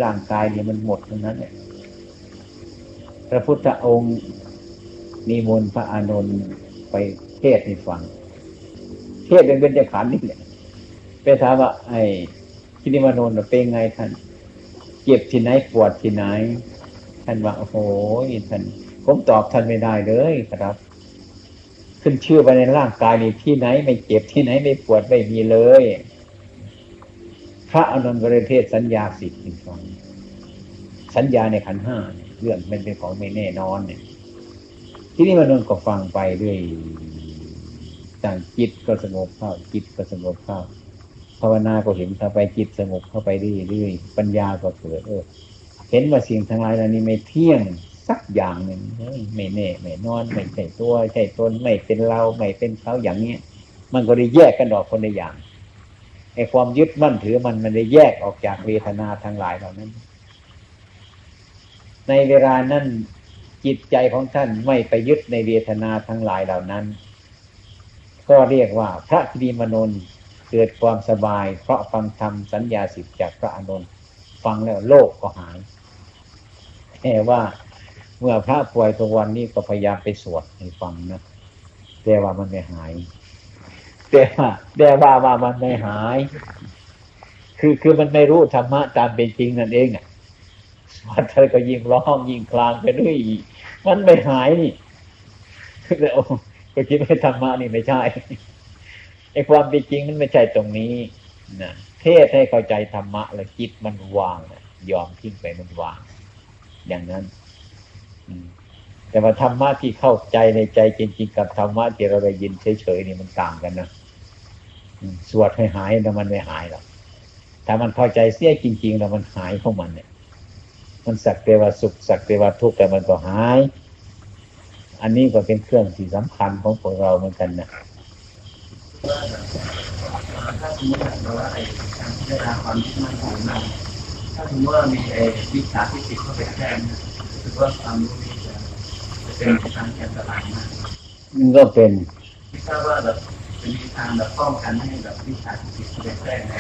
ร่างกายเนี่ยมันหมดทั้งนั้นเนี่ย ระพุทธองค์นิมนต์พระอานนท์ไปเทศให้ฟัง เทศเป็นเบญจขันธ์นี่แหละไปถามว่า ไอ้คิริมานนท์เป็นไงท่าน เจ็บที่ไหนปวดที่ไหน ท่านว่า โอ้โหท่าน ผมตอบท่านไม่ได้เลยครับ ขึ้นชื่อไปในร่างกายนี่ที่ไหน ไม่เจ็บที่ไหนไม่ปวดไม่มีเลย พระอนุนบริเทศสัญญาสิทธิ์ฟังสัญญาในขันห้าเเรื่องมันเป็นของไม่แน่นอนเนี่ย ที่นี่มนุษย์ก็ฟังไปเรื่อยต่างจิตก็สงบเข้าจิตก็สงบเข้าภาวนาก็เห็นเข้าไปจิตสงบเข้าไปเรื่อยๆปัญญาก็เกิดเออเห็นว่าสิ่งทั้งหลายเหล่านี้ไม่เที่ยงสักอย่างหนึ่งไม่แน่ไม่นอนไม่ใช่ตัวใช่ตนไม่เป็นเราไม่เป็นเขาอย่างเนี้ยมันก็ได้แยกกันออกคนละอย่างไอ้ความยึดมั่นถือมันมันได้แยกออกจากเวทนาทั้งหลายเหล่านั้น ในเวลานั้นจิตใจของท่านไม่ไปยึดในเวทนาทั้งหลายเหล่านั้น ก็เรียกว่าพระคิดีมนนเกิดความสบาย เพราะฟังธรรมสัญญาสิบจากพระอานนท์ฟังแล้วโลกก็หายแต่ว่าเมื่อพระป่วยตัววันนี้ก็พยายามไปสวดให้ฟังนะแต่ว่ามันไม่หายแต่ว่าแต่ว่าว่ามันไม่หาย คือคือมันไม่รู้ธรรมะตามเป็นจริงนั่นเองอะ สวดเธอก็ยิ่งร้องยิ่งคลางไปเรื่อยมันไม่หายนี่แล้วก็คิดว่าธรรมะนี่ไม่ใช่ไอ้ความเป็นจริงมันไม่ใช่ตรงนี้นะเทศให้เข้าใจธรรมะ แล้วจิตมันวางยอมทิ้งไปมันวาง อย่างนั้นแต่ว่าธรรมะที่เข้าใจในใจจริงๆกับธรรมะที่เราได้ยินเฉยๆนี่มันต่างกันนะสวดให้หายแต่มันไม่หายหรอกถ้ามันเข้าใจเสียจริงๆ แล้วมันหายของมันเนี่ย มันสักแต่ว่าสุขสักแต่ว่าทุกข์แต่มันก็หาย อันนี้ก็เป็นเครื่องที่สำคัญของพวกเราเหมือนกันนะถ้าสมมติว่าไอ้การพิจารณาความที่มันของมันถ้าสมมติว่ามีไอ้วิชาที่ติดเข้าไปแทนถือว่าความรู้นี้จะจะเป็นทางอันตรายมากมันก็เป็นที่ทราบว่าแบบเป็นทางแบบป้องกันให้แบบวิชาที่ติดเข้าไปแทนไง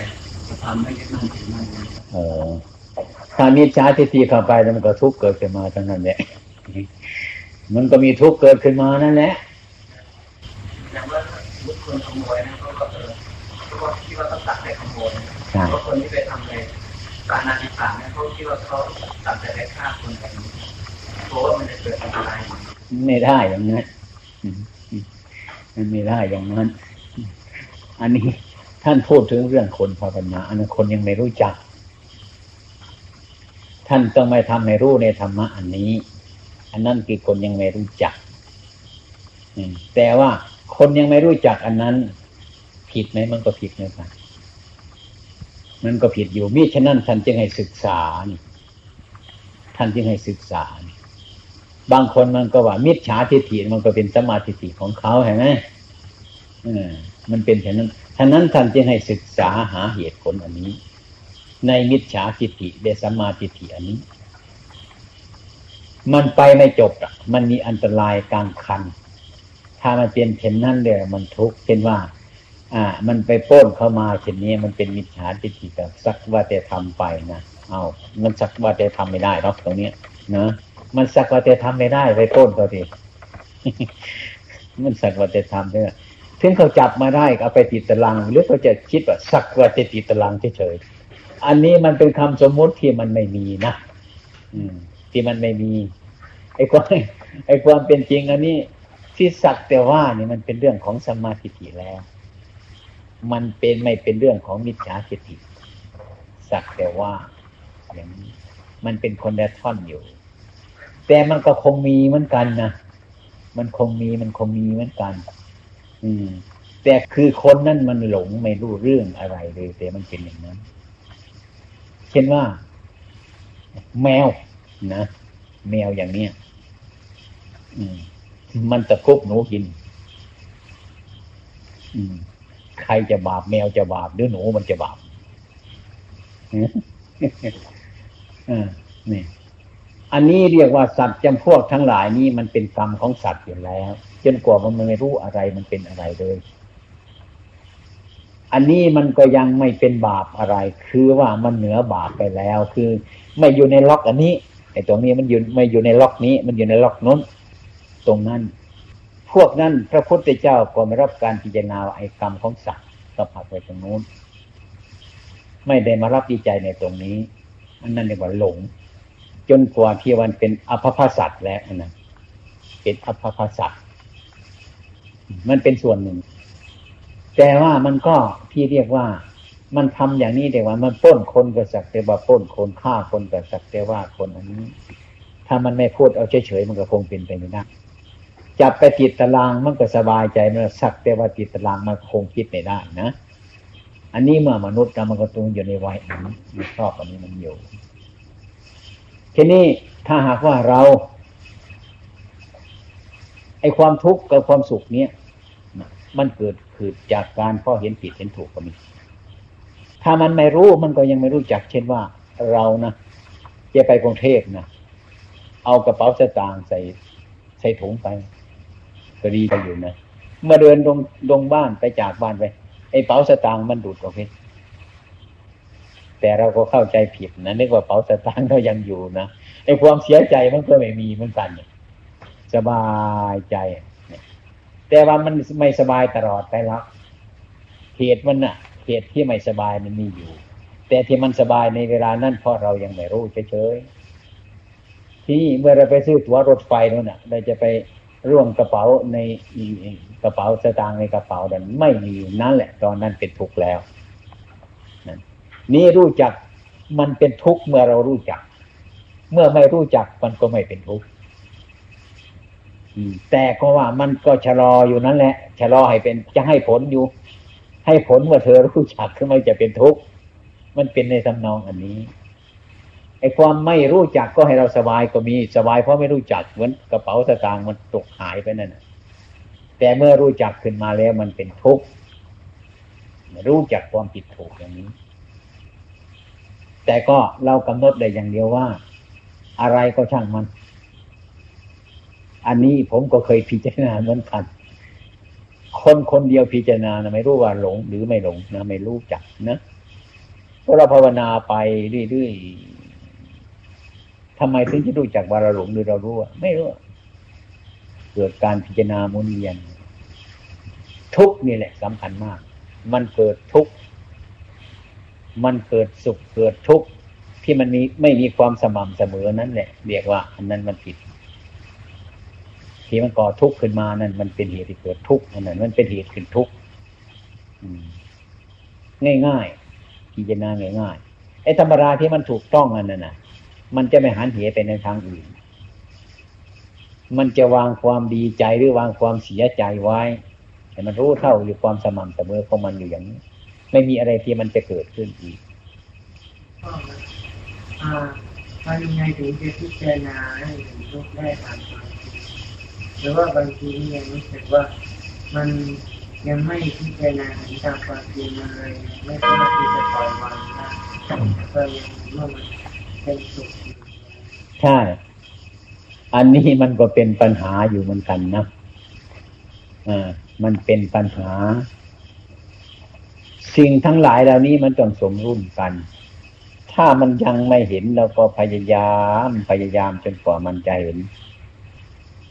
ทำไม่ยึดมั่นถือมั่นเออ ถ้ามีชาที่ตีเข้าไปแล้วมันก็ทุกข์เกิดขึ้นมาทั้งนั้นแหละมันก็มีทุกข์เกิดขึ้นมานั่นแหละอย่างว่าคนขโมยนะเขาก็เออเขาก็คิดว่าต้องตัดแต่ขโมยเพราะคนที่ไปทำในการนาฬิกาเนี่ยเขาคิดว่าเขาตัดแต่ได้ฆ่าคนแบบนี้เพราะว่ามันจะเกิดอันตรายไม่ได้อย่างนั้นมันไม่ได้อย่างนั้น อันนี้ท่านพูดถึงเรื่องคนภาวนาอันนั้นคนยังไม่รู้จัก ท่านต้องไม่ทำให้รู้ในธรรมะอันนี้ อันนั้นคือคนยังไม่รู้จัก แต่ว่าคนยังไม่รู้จักอันนั้น ผิดไหมมันก็ผิดนะครับมันก็ผิดอยู่มิฉะนั้นท่านจึงให้ศึกษาท่านจึงให้ศึกษา บางคนมันก็ว่า มิจฉาทิฏฐิมันก็เป็นสมาธิฏฐิของเขาเห็นไหมอมันเป็นฉะนั้นฉะนั้นท่านจึงให้ศึกษาหาเหตุผลอันนี้ ในมิจฉาทิฏฐิเดสมาทิฏฐิอันนี้ มันไปไม่จบอะ มันมีอันตรายกลางคัน ถ้ามันเป็นเช่นนั้นเลยมันทุกข์เช่นว่า อ่า มันไปป้นเข้ามาเช่นนี้ มันเป็นมิจฉาทิฏฐิแบบสักว่าแต่ทำไปนะเอามันสักว่าจะทำไม่ได้หรอกตรงเนี้ยนะมันสักว่าจะทำไม่ได้ไปต้นก็ดีมันสักว่าจะทำได้ถึงเขาจับมาได้เอาไปติดตาราง หรือเขาจะคิดว่าสักว่าจะติดตารางเฉยๆ อันนี้มันเป็นคำสมมุติที่มันไม่มีนะอืม ที่มันไม่มี ไอ้ความไอ้ความเป็นจริง อันนี้ที่สักแต่ว่านี่มันเป็นเรื่องของสมาธิแล้ว มันเป็นไม่เป็นเรื่องของมิจฉาทิฏฐิสักแต่ว่าอย่างนี้มันเป็นคนละท่อนอยู่ แต่มันก็คงมีเหมือนกันนะมันคงมีมันคงมีเหมือนกัน อืม แต่คือคนนั่นมันหลงไม่รู้เรื่องอะไรเลย แต่มันเป็นอย่างนั้น เช่นว่า แมวนะ แมวอย่างเนี้ยมันตะคุบหนูกินใครจะบาปแมวจะบาปหรือหนูมันจะบาปนี่ อันนี้เรียกว่าสัตว์จำพวกทั้งหลายนี้มันเป็นกรรมของสัตว์อยู่แล้ว จนกว่ามันไม่รู้อะไรมันเป็นอะไรเลย อันนี้มันก็ยังไม่เป็นบาปอะไร คือว่ามันเหนือบาปไปแล้ว คือ ไม่อยู่ในล็อกอันนี้ไอ้ตรงนี้มันอยู่ไม่อยู่ในล็อกนี้ มันอยู่ในล็อกนู้น ตรงนั้น พวกนั้นพระพุทธเจ้าก็ไม่รับการพิจารณาไอ้กรรมของสัตว์ก็ผักไปตรงนู้น ไม่ได้มารับดีใจในตรงนี้ อันนั้นเรียกว่าหลง จนกว่าที่วันเป็นอภพสัตว์แล้วนะเป็นอภพสัตว์มันเป็นส่วนหนึ่ง แต่ว่ามันก็ที่เรียกว่า มันทำอย่างนี้แต่ว่า มันป้นคนก็สักแต่ว่าป้นคนฆ่าคนก็สักแต่ว่าคนอันนี้ ถ้ามันไม่พูดเอาเฉยๆมันก็คงเป็นไปไม่ได้จับไปติดตารางมันก็สบายใจมันสักแต่ว่าติดตารางมันคงคิดไม่ได้นะอันนี้เมื่อมนุษย์มันก็ตรงอยู่ในวัยอันนี้มันชอบอันนี้มันอยู่ทีนี้ถ้าหากว่าเราไอความทุกข์กับความสุขเนี้ยมันเกิด ขึ้นจากการพ่อเห็นผิดเห็นถูกก็มี ถ้ามันไม่รู้มันก็ยังไม่รู้จัก เช่นว่าเรานะจะไปกรุงเทพนะเอากระเป๋าสตางค์ใส่ใส่ถุงไป ก็ดีไปอยู่นะเมื่อเดินลงลงบ้านไปจากบ้านไปไอ้เป๋าสตางค์มันดูดออกไปแต่เราก็เข้าใจผิดนะนึกว่าเป๋าสตางค์เรายังอยู่นะไอ้ความเสียใจมันก็ไม่มีเหมือนกันสบายใจ แต่ว่ามันไม่สบายตลอดไปแล้วเหตุมันน่ะเหตุที่ไม่สบายมันมีอยู่ แต่ที่มันสบายในเวลานั้นเพราะเรายังไม่รู้เฉยๆที่เมื่อเราไปซื้อตั๋วรถไฟนั่นน่ะเราจะไปร่วมกระเป๋าในกระเป๋าสตางค์ในกระเป๋าดันไม่มีนั่นแหละ ตอนนั้นเป็นทุกข์แล้วนนี่รู้จักมันเป็นทุกข์เมื่อเรารู้จัก เมื่อไม่รู้จักมันก็ไม่เป็นทุกข์ แต่ก็ว่ามันก็ชะลออยู่นั่นแหละ ชะลอให้เป็นจะให้ผลอยู่ ให้ผลเมื่อเธอรู้จักขึ้นมาจะเป็นทุกข์มันเป็นในทำนองอันนี้ไอ้ความไม่รู้จักก็ให้เราสบายก็มีสบายเพราะไม่รู้จักเหมือนกระเป๋าสตางค์มันตกหายไปนั่นแต่เมื่อรู้จักขึ้นมาแล้วมันเป็นทุกข์รู้จักความผิดถูกอย่างนี้ แต่ก็เรากำหนดได้อย่างเดียวว่า อะไรก็ช่างมัน อันนี้ผมก็เคยพิจารณาเหมือนกัน คนคนเดียวพิจารณานะไม่รู้ว่าหลง หรือไม่หลงนะไม่รู้จักนะพอเราภาวนาไปเรื่อยๆทำไมถึงจะรู้จักว่าเราหลงหรือเรารู้ไม่รู้เกิดการพิจารณามุนเวียนทุกนี่แหละสำคัญมาก มันเกิดทุกมันเกิดสุขเกิดทุกข์ที่มันมีไม่มีความสม่ำเสมอนั่นแหละเรียกว่า อันนั้นมันผิด ที่มันก่อทุกข์ขึ้นมานั่นมันเป็นเหตุที่เกิดทุกข์นั่นมันเป็นเหตุขึ้นทุกข์ง่ายๆพิจารณาง่ายๆไอ้ธรรมราที่มันถูกต้องอันนั้นน่ะ มันจะไม่หันเหไปในทางอื่น มันจะวางความดีใจหรือวางความเสียใจไว้แต่มันรู้เท่าอยู่ความสม่ำเสมอของมันอยู่อย่างนี้ ไม่มีอะไรที่มันจะเกิดขึ้นอีกทำยังไงถึงจะพิจารณาให้เห็นทุกได้ตามความ หรือว่าบางทียังรู้สึกว่ามันยังไม่พิจารณาเห็นตามความจริงมันเลยไม่สามารถที่จะปล่อยวางได้ก็ยังว่ามันเป็นสุขใช่อันนี้มันก็เป็นปัญหาอยู่เหมือนกันนะอ่ามันเป็นปัญหา สิ่งทั้งหลายเหล่านี้มันต้องสมรุ่นกัน ถ้ามันยังไม่เห็นเราก็พยายามพยายามจนกว่ามันจะเห็น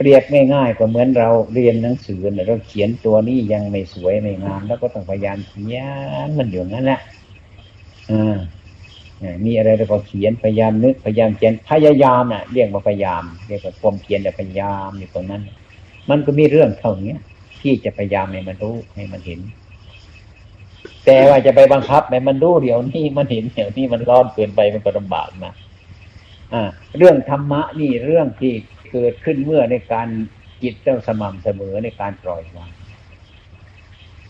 เรียบง่ายๆก็เหมือนเราเรียนหนังสือเนี่ยเราเขียนตัวนี้ยังไม่สวยไม่งาม แล้วก็ต้องพยายามเขียนมันอยู่นั่นแหละอ่ามีอะไรเราก็เขียนพยายามนึกพยายามเขียนพยายามน่ะ เรียกว่าพยายาม เรียกว่าความเพียรแต่พยายามอยู่ตรงนั้น มันก็มีเรื่องเท่านี้ที่จะพยายามให้มันรู้ให้มันเห็น แต่ว่าจะไปบังคับให้มันรู้เดี๋ยวนี้มันเห็นเดี๋ยวนี้มันร้อนเกินไปมันก็ลำบากนะอ่า เรื่องธรรมะนี่เรื่องที่ เกิดขึ้นเมื่อในการจิตต้องสม่ำเสมอในการปล่อยวาง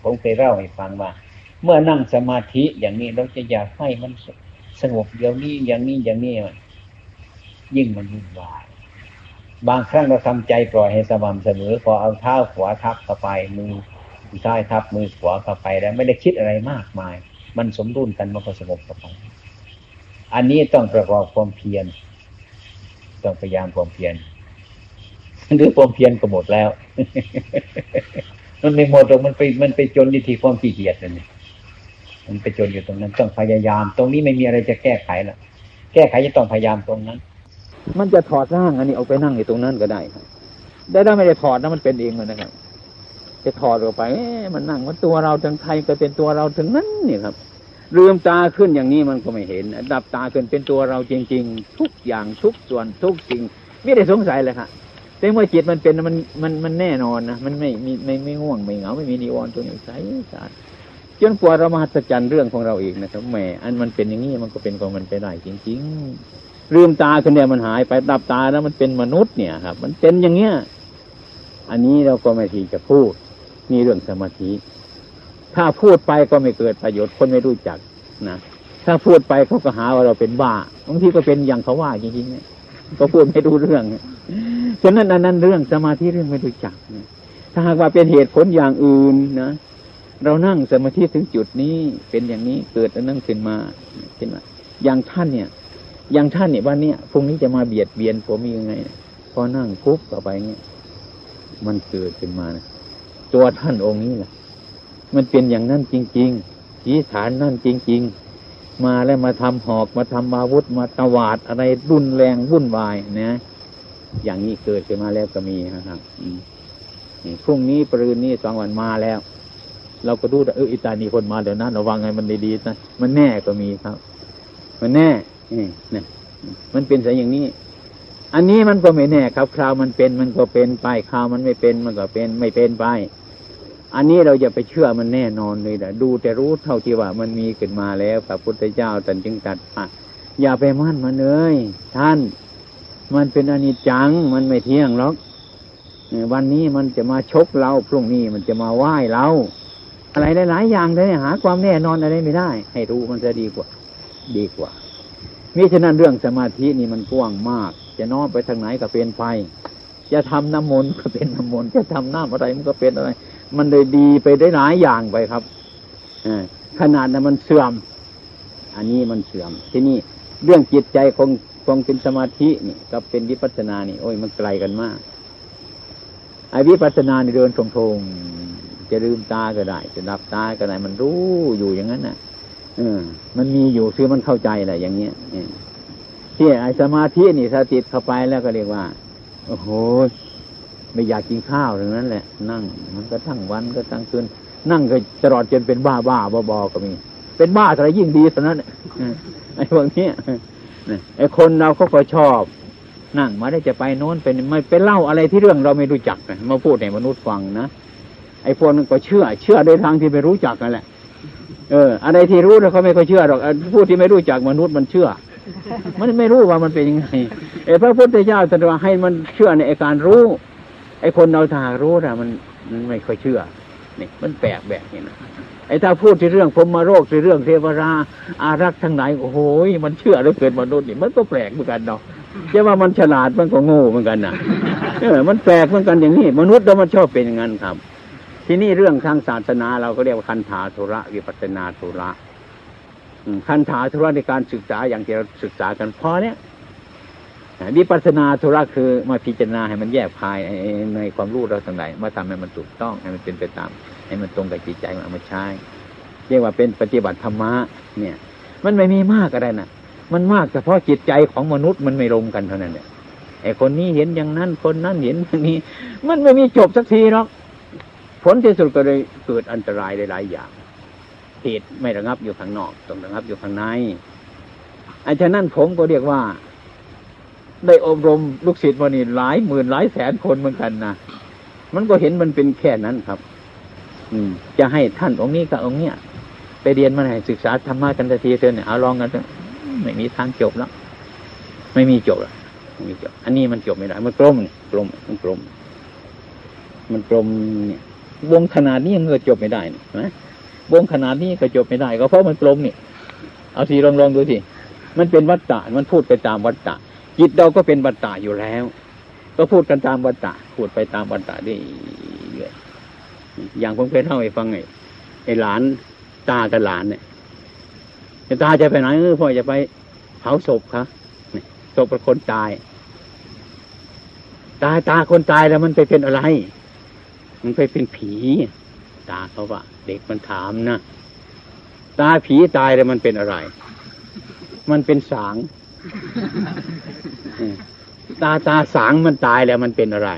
ผมเคยเล่าให้ฟังว่า เมื่อนั่งสมาธิอย่างนี้เราจะอยากให้มันสงบเดี๋ยวนี้อย่างนี้อย่างนี้ยิ่งมันวุ่นวายบางครั้งเราทำใจปล่อยให้สม่ำเสมอพอเอาเท้าขวาทับเข้าไปมือซ้ายทับมือขวาเข้าไปแล้วไม่ได้คิดอะไรมากมาย มันสมดุลกันมันก็สงบเข้าไปอันนี้ต้องประกอบความเพียรต้องพยายามความเพียร หรือความเพียรก็หมดแล้ว มันไม่หมดหรอกมันไปมันไปจนที่ที่ความขี้เกียจนั่นเองมันไปจนอยู่ตรงนั้นต้องพยายาม ตรงนี้ไม่มีอะไรจะแก้ไขละแก้ไขจะต้องพยายามตรงนั้น มันจะถอดร่างอันนี้เอาไปนั่งอยู่ตรงนั้นก็ได้ครับได้ถ้ไม่ได้ถอดนะมันเป็นเองเลยนะครับจะถอดออกไปมันนั่งว่าตัวเราทั้งไทยก็เป็นตัวเราถึงนั้นนี่ครับลืมตาขึ้นอย่างนี้มันก็ไม่เห็น ดับตาขึ้นเป็นตัวเราจริง ๆ ทุกอย่างทุกส่วนทุกสิ่ง ไม่ได้สงสัยเลยครับ แต่เมื่อจิตมันเป็นมันมันมันแน่นอนนะมันไม่มีไม่ไม่ง่วงไม่เหงาไม่มีนิวรณ์ตัวไหนใสสะอาดจนกว่าเรามาหัศจรรย์เรื่องของเราเองนะครับแหมอันมันเป็นอย่างนี้มันก็เป็นของมันไปได้จริงๆลืมตาขึ้นเนี่ยมันหายไปดับตาแล้วมันเป็นมนุษย์เนี่ยครับ มันเป็นอย่างเงี้ยอันนี้เราก็ไม่ทีจะพูดนี่เรื่องสมาธิ ถ้าพูดไปก็ไม่เกิดประโยชน์คนไม่รู้จักนะถ้าพูดไปเขาก็หาว่าเราเป็นบ้าบางทีก็เป็นอย่างเขาว่าจริงๆเนี่ย ก็พูดไม่รู้เรื่องฉะนั้นอันนั้นเรื่องสมาธิเรื่องไม่รู้จักถ้าหากว่าเป็นเหตุผลอย่างอื่นนะเรานั่งสมาธิถึงจุดนี้เป็นอย่างนี้เกิดอันนั้นขึ้นมาขึ้นมา อย่างท่านเนี่ย อย่างท่านเนี่ยวันนี้พรุ่งนี้จะมาเบียดเบียนผมยังไงพอนั่งปุ๊บต่อไปเนี่ยมันเกิดขึ้นมานะตัวท่านองค์นี้แหละมันเป็นอย่างนั้นจริงๆสีฐานนั่นจริง ๆ มาแล้วมาทำหอกมาทำอาวุธมาตวาดอะไรรุนแรงวุ่นวายนะอย่างนี้เกิดขึ้นมาแล้วก็มีนะครับพรุ่งนี้ปรืนนี้สองวันมาแล้ว เราก็ดูเอออิตานีคนมาเดี๋ยวนั้นระวังไงมันดีๆนะมันแน่ก็มีครับ มันแน่เนี่ยมันเป็นสอย่างนี้ อันนี้มันก็ไม่แน่ครับ คราวมันเป็นมันก็เป็นไปคราวมันไม่เป็นมันก็เป็นไม่เป็นไป อันนี้เราอย่าไปเชื่อมันแน่นอนเลยนะดูแต่รู้เท่าที่ว่ามันมีขึ้นมาแล้วพระพุทธเจ้าตรัสจึงตัดอะอย่าไปมั่นมันเลยท่าน มันเป็นอนิจจัง มันไม่เที่ยงหรอกวันนี้มันจะมาชกเราพรุ่งนี้มันจะมาไหว้เรา อะไรหลายๆอย่างเลยหา ความแน่นอนอะไรไม่ได้ ให้รู้มันจะดีกว่า ดีกว่ามิฉะนั้นเรื่องสมาธินี่มันกว้างมาก จะน้อมไปทางไหนก็เป็นไป จะทำน้ำมนต์ก็เป็นน้ำมนต์จะทำน้ำอะไรมันก็เป็นอะไร มันเลยดีไปได้หลายอย่างไปครับอขนาดนั้นมันเสื่อม อันนี้มันเสื่อม ที่นี่เรื่องจิตใจคงคงเป็นสมาธินี่กับเป็นวิปัสสนานี่ โอ้ยมันไกลกันมากไอ้วิปัสสนานี่เดินทงๆจะลืมตาก็ได้ จะดับตาก็ได้ มันรู้อยู่อย่างนั้นน่ะเออ มันมีอยู่คือมันเข้าใจแหละอย่างเงี้ยที่ไอสมาธินี่ถ้าติดเข้าไปแล้วก็เรียกว่า โอ้โห ไม่อยากกินข้าวอย่างนั้นแหละ นั่ง มันก็ทั้งวันก็ทั้งคืนนั่งก็ตลอดจนเป็นบ้าบ้าบอๆก็มี เป็นบ้าอะไรยิ่งดีเท่านั้นไอ้พวกนี้ไอ้คนเราเขาก็ชอบ นั่งมาได้จะไปโน้นเป็นไม่เป็นเล่าอะไรที่เรื่องเราไม่รู้จักมาพูดให้มนุษย์ฟังนะไอ้พวกนั้นก็เชื่อ เชื่อโดยทางที่ไม่รู้จักกันแหละ เออ อะไรที่รู้แล้วเขาไม่ค่อยเชื่อหรอกผู้ที่ไม่รู้จักมนุษย์มันเชื่อ มันไม่รู้ว่ามันเป็นยังไงไอ้พระพุทธเจ้าตรัสว่าให้มันเชื่อในการรู้ ไอ้คนเราถ้ารู้นะมันมันไม่ค่อยเชื่อนี่มันแปลกแบบนี้นะไอ้ถ้าพูดที่เรื่องพมโรคที่เรื่องเทวรา อารักษ์ทั้งหลายโอ้โหมันเชื่อแล้วเกิดมนุษย์นี่มันก็แปลกเหมือนกันเนาะจะว่ามันฉลาดมันก็โง่เหมือนกันนะเออมันแปลกเหมือนกันอย่างนี้ มนุษย์เรามันชอบเป็นอย่างนั้นครับ ที่นี่เรื่องทางศาสนาเราก็เรียกว่าคันธาธุระวิปัสนาธุระคันธาธุระในการศึกษาอย่างที่เราศึกษากันพอเนี้ย วิปัสนาธุระคือมาพิจารณาให้มันแยกภายในความรู้เราต่างๆมาทำให้มันถูกต้องให้มันเป็นไปตาม ให้มันตรงกับจิตใจมันมาใช้เรียกว่าเป็นปฏิบัติธรรมะเนี่ย มันไม่มีมากอะไรนะมันมากเฉพาะจิตใจของมนุษย์มันไม่ลงกันเท่านั้นแหละไอ้คนนี้เห็นอย่างนั้นคนนั้นเห็นอย่างนี้ มันไม่มีจบสักทีหรอกผลที่สุดก็เลยเกิดอันตรายหลายๆอย่างเหตุไม่ระงับอยู่ข้างนอกต้องระงับอยู่ข้างในอันฉะนั้นผมก็เรียกว่า ได้อบรมลูกศิษย์มานี่หลายหมื่นหลายแสนคนเหมือนกันนะมันก็เห็นมันเป็นแค่นั้นครับ อืม จะให้ท่านองค์นี้กับองค์เนี้ยไปเรียนมาให้ศึกษาธรรมะกันทีเถอะเนี่ยเอาลองกันเถอะไม่มีทางจบแล้ว ไม่มีจบแล้วไม่มีจบ อันนี้มันจบไม่ได้ มันกลมนี่กลมมันกลม มันกลมเนี่ยวงขนาดนี้มันก็จบไม่ได้นะวงขนาดนี้ก็จบไม่ได้ ก็เพราะมันกลมเนี่ยเอาทีลองลองดูสิมันเป็นวัฏฏะมันพูดไปตามวัฏฏะ จิตเราก็เป็นวัฏฏะอยู่แล้ว ก็พูดกันตามวัฏฏะพูดไปตามวัฏฏะได้เรื่อยอย่างผมเคยเล่าให้ฟังไงไอ้หลานตากับหลานเนี่ยตาจะไปไหนเออพ่อจะไปเผาศพครับศพเป็นคนตาย ตาตาคนตายแล้วมันไปเป็นอะไร มันไปเป็นผี ตาเขาว่า เด็กมันถามนะตาผีตายแล้วมันเป็นอะไร มันเป็นสาง ตาตาสางมันตายแล้วมันเป็นอะไร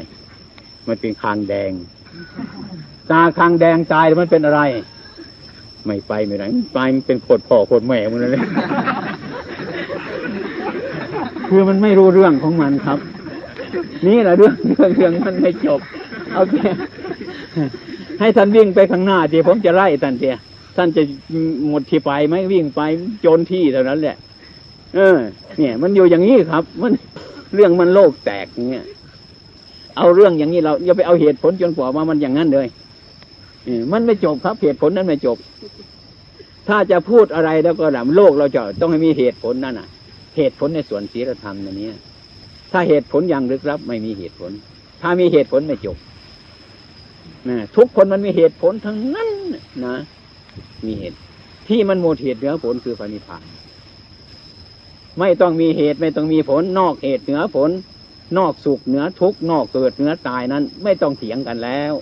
มันเป็นคางแดง ตาคางแดงตายแล้วมันเป็นอะไร ไม่ไปไม่ไหนไปมันเป็นโคตรพ่อโคตรแม่มันเลยคือมันไม่รู้เรื่องของมันครับ นี่แหละเรื่องเรื่องเรื่องมันไม่จบโอเคให้ท่านวิ่งไปข้างหน้าทีผมจะไล่ท่านเตียท่านจะหมดที่ไปไหมวิ่งไปโจนที่เท่านั้นแหละ เออ เนี่ย มันอยู่อย่างนี้ครับ มันเรื่องมันโลกแตกเนี่ยเอาเรื่องอย่างนี้เราอย่าไปเอาเหตุผลจนกว่ามามันอย่างนั้นเลยมันไม่จบครับ เหตุผลนั้นไม่จบ ถ้าจะพูดอะไรแล้วก็หลโลกเราจะต้องให้มีเหตุผลนั่นน่ะ เหตุผลในส่วนศีลธรรมนนี้ถ้าเหตุผลอย่างลึกลับ ไม่มีเหตุผล ถ้ามีเหตุผลไม่จบนะทุกคนมันมีเหตุผลทั้งนั้นนะมีเหตุ ที่มันหมดเหตุเหนือผลคือพระนิพพาน ไม่ต้องมีเหตุไม่ต้องมีผลนอกเหตุเหนือผล นอกสุขเหนือทุกข์นอกเกิดเหนือตายนั้น ไม่ต้องเถียงกันแล้ว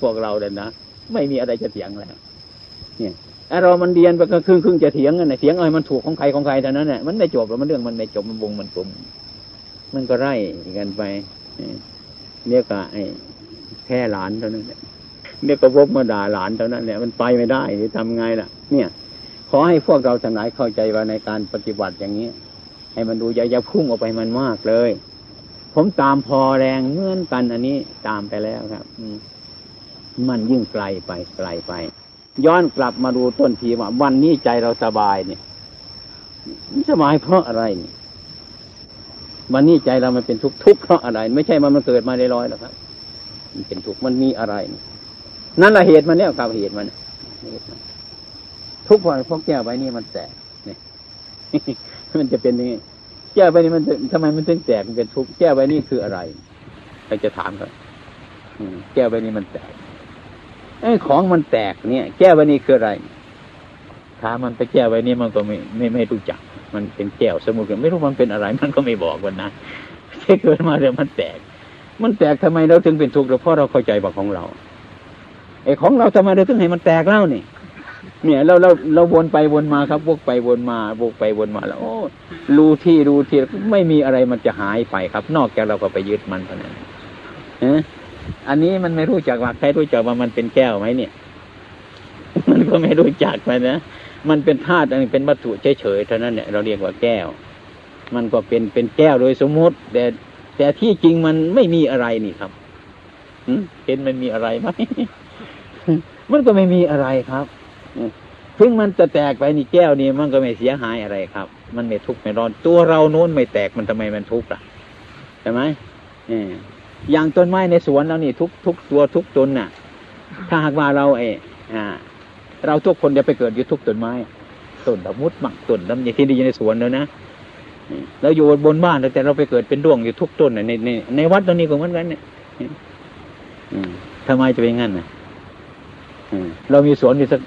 พวกเราเลยนะไม่มีอะไรจะเถียงแล้ว เนี่ยเรามันเรียนไปก็ครึ่งครึ่งจะเถียงกันเถียงอะไรมันถูกของใครของใครเท่านั้นแหละมันไม่จบแล้วมันเรื่องมันไม่จบมันวงมันกลมมันก็ไล่กันไปเนี่ยก็ไอ้แค่หลานเท่านั้นแหละเนี่ยก็วกมาด่าหลานเท่านั้นแหละมันไปไม่ได้จะทำไงล่ะ เนี่ย ขอให้พวกเราทั้งหลายเข้าใจว่าในการปฏิบัติอย่างนี้ ให้มันดูอย่าอย่าพุ่งออกไปมันมากเลย ผมตามพอแรงเหมือนกันอันนี้ตามไปแล้วครับอืมันยิ่งไกลไปไกลไป ย้อนกลับมาดูต้นทีว่า วันนี้ใจเราสบายเนี่ยสบายเพราะอะไรเนี่ยวันนี้ใจเรามันเป็นทุกข์ทุกข์เพราะอะไร ไม่ใช่มันมันเกิดมาได้ร้อยหรอกครับมันเป็นทุกข์มันมีอะไร นั่นแหละเหตุมันเนี่ยครับเหตุมัน ทุกข์เพราะพราะแก้วใบนี้มันแตกเนี่ย มันจะเป็นยังไงแก้วใบนี้มันทำไมมันถึงแตกมันเป็นทุกข์แก้วใบนี้คืออะไรเราจะถามครับแก้วใบนี้มันแตกไอ้ของมันแตกเนี่ย แก้วใบนี้คืออะไรถามมันไปแก้วใบนี้มันก็ไม่ไม่ไม่รู้จัก มันเป็นแก้วสมุดไม่รู้มันเป็นอะไร มันก็ไม่บอกวันนะแค่เกิดมาเดี๋ยวมันแตก มันแตกทำไมเราถึงเป็นทุกข์เพราะเราเข้าใจบอกของเราไอ้ของเราทำไมเราถึงให้มันแตกเล่านี่ เนี่ยเราเราเราวนไปวนมาครับวกไปวนมาวกไปวนมาแล้ว โอ้รู้ที่รู้ที่ไม่มีอะไรมันจะหายไปครับ นอกจากเราก็ไปยึดมันเท่านั้นเออันนี้มันไม่รู้จักว่าใครรู้จักว่ามันเป็นแก้วไหมเนี่ย มันก็ไม่รู้จักไปนะมันเป็นธาตุอันเป็นวัตถุเฉยๆเท่านั้นเนี่ยเราเรียกว่าแก้ว มันก็เป็นเป็นแก้วโดยสมมุติ แต่แต่ที่จริงมันไม่มีอะไรนี่ครับเห็นมันมีอะไรไหมมันก็ไม่มีอะไรครับ ถึงมันจะแตกไปนี่แก้วนี่มันก็ไม่เสียหายอะไรครับ มันไม่ทุกข์ไม่ร้อน ตัวเราโน้นไม่แตกมันทำไมมันทุกข์ล่ะใช่ไหมอย่างต้นไม้ในสวนเรานี่ทุกทุกตัวทุกต้นน่ะ ถ้าหากว่าเราเออเราทุกคนจะไปเกิดอยู่ทุกต้นไม้ต้นดอกมุดหมักต้นลำไยที่ดีอยู่ในสวนแล้วนะเราอยู่บนบ้านแต่เราไปเกิดเป็นดวงอยู่ทุกต้นในในในวัดตรงนี้ก็เหมือนกันเนี่ยทำไมจะเป็นงั้นน่ะเรามีสวนอยู่สัก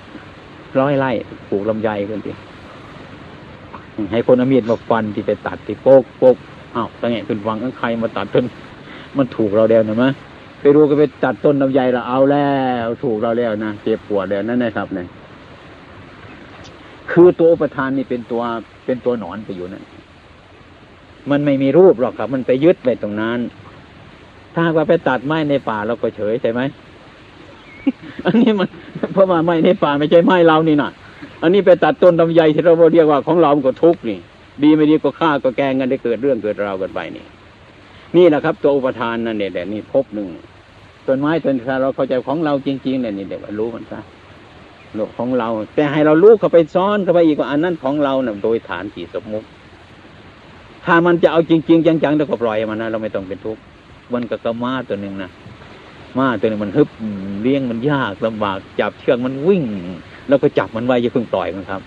ร้อยไร่ปลูกลำไยกันทีให้คนอมีดมาฟันที่ไปตัดที่โป๊กโป๊กอ้าวตั้งไงเป็นวังใครมาตัดต้นมันถูกเราแล้วนะมะไปรู้ก็ไปตัดต้นลำไยเราเอาแล้วถูกเราแล้วนะเจ็บปวดแล้วนั่นนะครับเนี่ยคือตัวประธานนี่เป็นตัวเป็นตัวหนอนไปอยู่นั่นมันไม่มีรูปหรอกครับ มันไปยึดไปตรงนั้น ถ้าว่าไปตัดไม้ในป่าเราก็เฉยใช่ไหมอันนี้มัน เพราะว่าไม้ในป่าไม่ใช่ไม้เรานี่นะอันนี้ไปตัดต้นลำไยที่เราเรียกว่าของเราก็ทุกข์นี่ ดีไม่ดีก็ฆ่าก็แกงกันได้เกิดเรื่องเกิดราวกันไปนี่ นี่แหละครับ ตัวอุปทานนั่นเนี่ยแต่นี่พบหนึ่งต้นไม้ต้นชาเราเข้าใจของเราจริงๆเนี่ยนี่เดี๋ยวรู้มันซะโลกของเรา แต่ให้เรารู้เข้าไปซ้อนเข้าไปอีกว่าอันนั้นของเราเน่ะโดยฐานที่สมมุติถ้ามันจะเอาจริง ๆ จังๆเราก็ปล่อยมันนะเราไม่ต้องเป็นทุกข์มันก็กรมาตัวหนึ่งนะ มาตัวนึงมันฮึบเลี้ยงมันยากลำบากจับเชือกมันวิ่ง แล้วก็จับมันไว้อย่าเพิ่งปล่อยมันครับ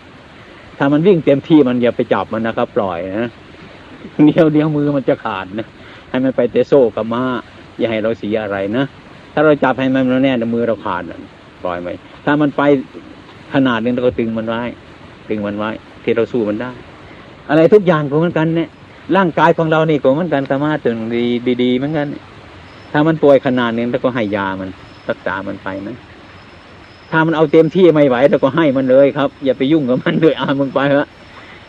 ถ้ามันวิ่งเต็มที่มันอย่าไปจับมันนะครับ ปล่อยนะเดียวเดียวมือมันจะขาดนะให้มันไปเตะโซ่กับมาอย่าให้เราเสียอะไรนะถ้าเราจับให้มันแน่นมือเราขาดปล่อยไปถ้ามันไปขนาดนึงเราก็ตึงมันไว้ ตึงมันไว้ ที่เราสู้มันได้ อะไรทุกอย่างก็เหมือนกันเนี่ยร่างกายของเรานี่ก็เหมือนกันธรรมะถึงดีดีเหมือนกัน ถ้ามันป่วยขนาดนึงเราก็ให้ยามันรักษามันไปนะถ้ามันเอาเต็มที่ไม่ไหวเราก็ให้มันเลยครับ อย่าไปยุ่งกับมันเลยอามึงไปเถอะ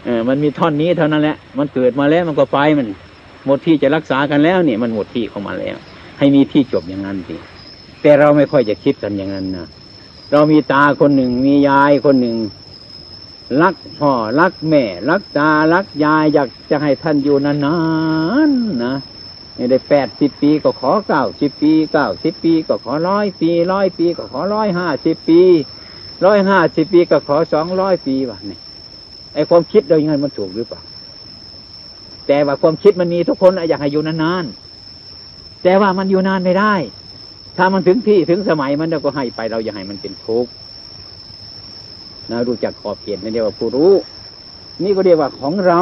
เออมันมีท่อนนี้เท่านั้นแหละ มันเกิดมาแล้วมันก็ไปมัน หมดที่จะรักษากันแล้วเนี่ยมันหมดที่ของมันแล้ว ให้มีที่จบอย่างนั้นสิแต่เราไม่ค่อยจะคิดกันอย่างนั้นนะเรามีตาคนหนึ่งมียายคนหนึ่งรักพ่อรักแม่ รักตารักยายอยากจะให้ท่านอยู่นานๆนะ ไม่ได้แปดสิบปีก็ขอเก้าสิบปีเก้าสิบปีก็ขอร้อยปีร้อยปีก็ขอร้อยห้าสิบปีร้อยห้าสิบปีก็ขอสองร้อยปีวะนี่ไอความคิดเราอยังไงมันถูกหรือเปล่าแต่ว่าความคิดมันมีทุกคนอยากให้อยู่นานๆแต่ว่ามันอยู่นานไม่ได้ ถ้ามันถึงที่ถึงสมัยมันเราก็ให้ไปเราอย่าให้มันเป็นทุกข์นะรู้จักขอบเขตนั่นเรียกว่าผู้รู้ นี่ก็เรียกว่าของเรา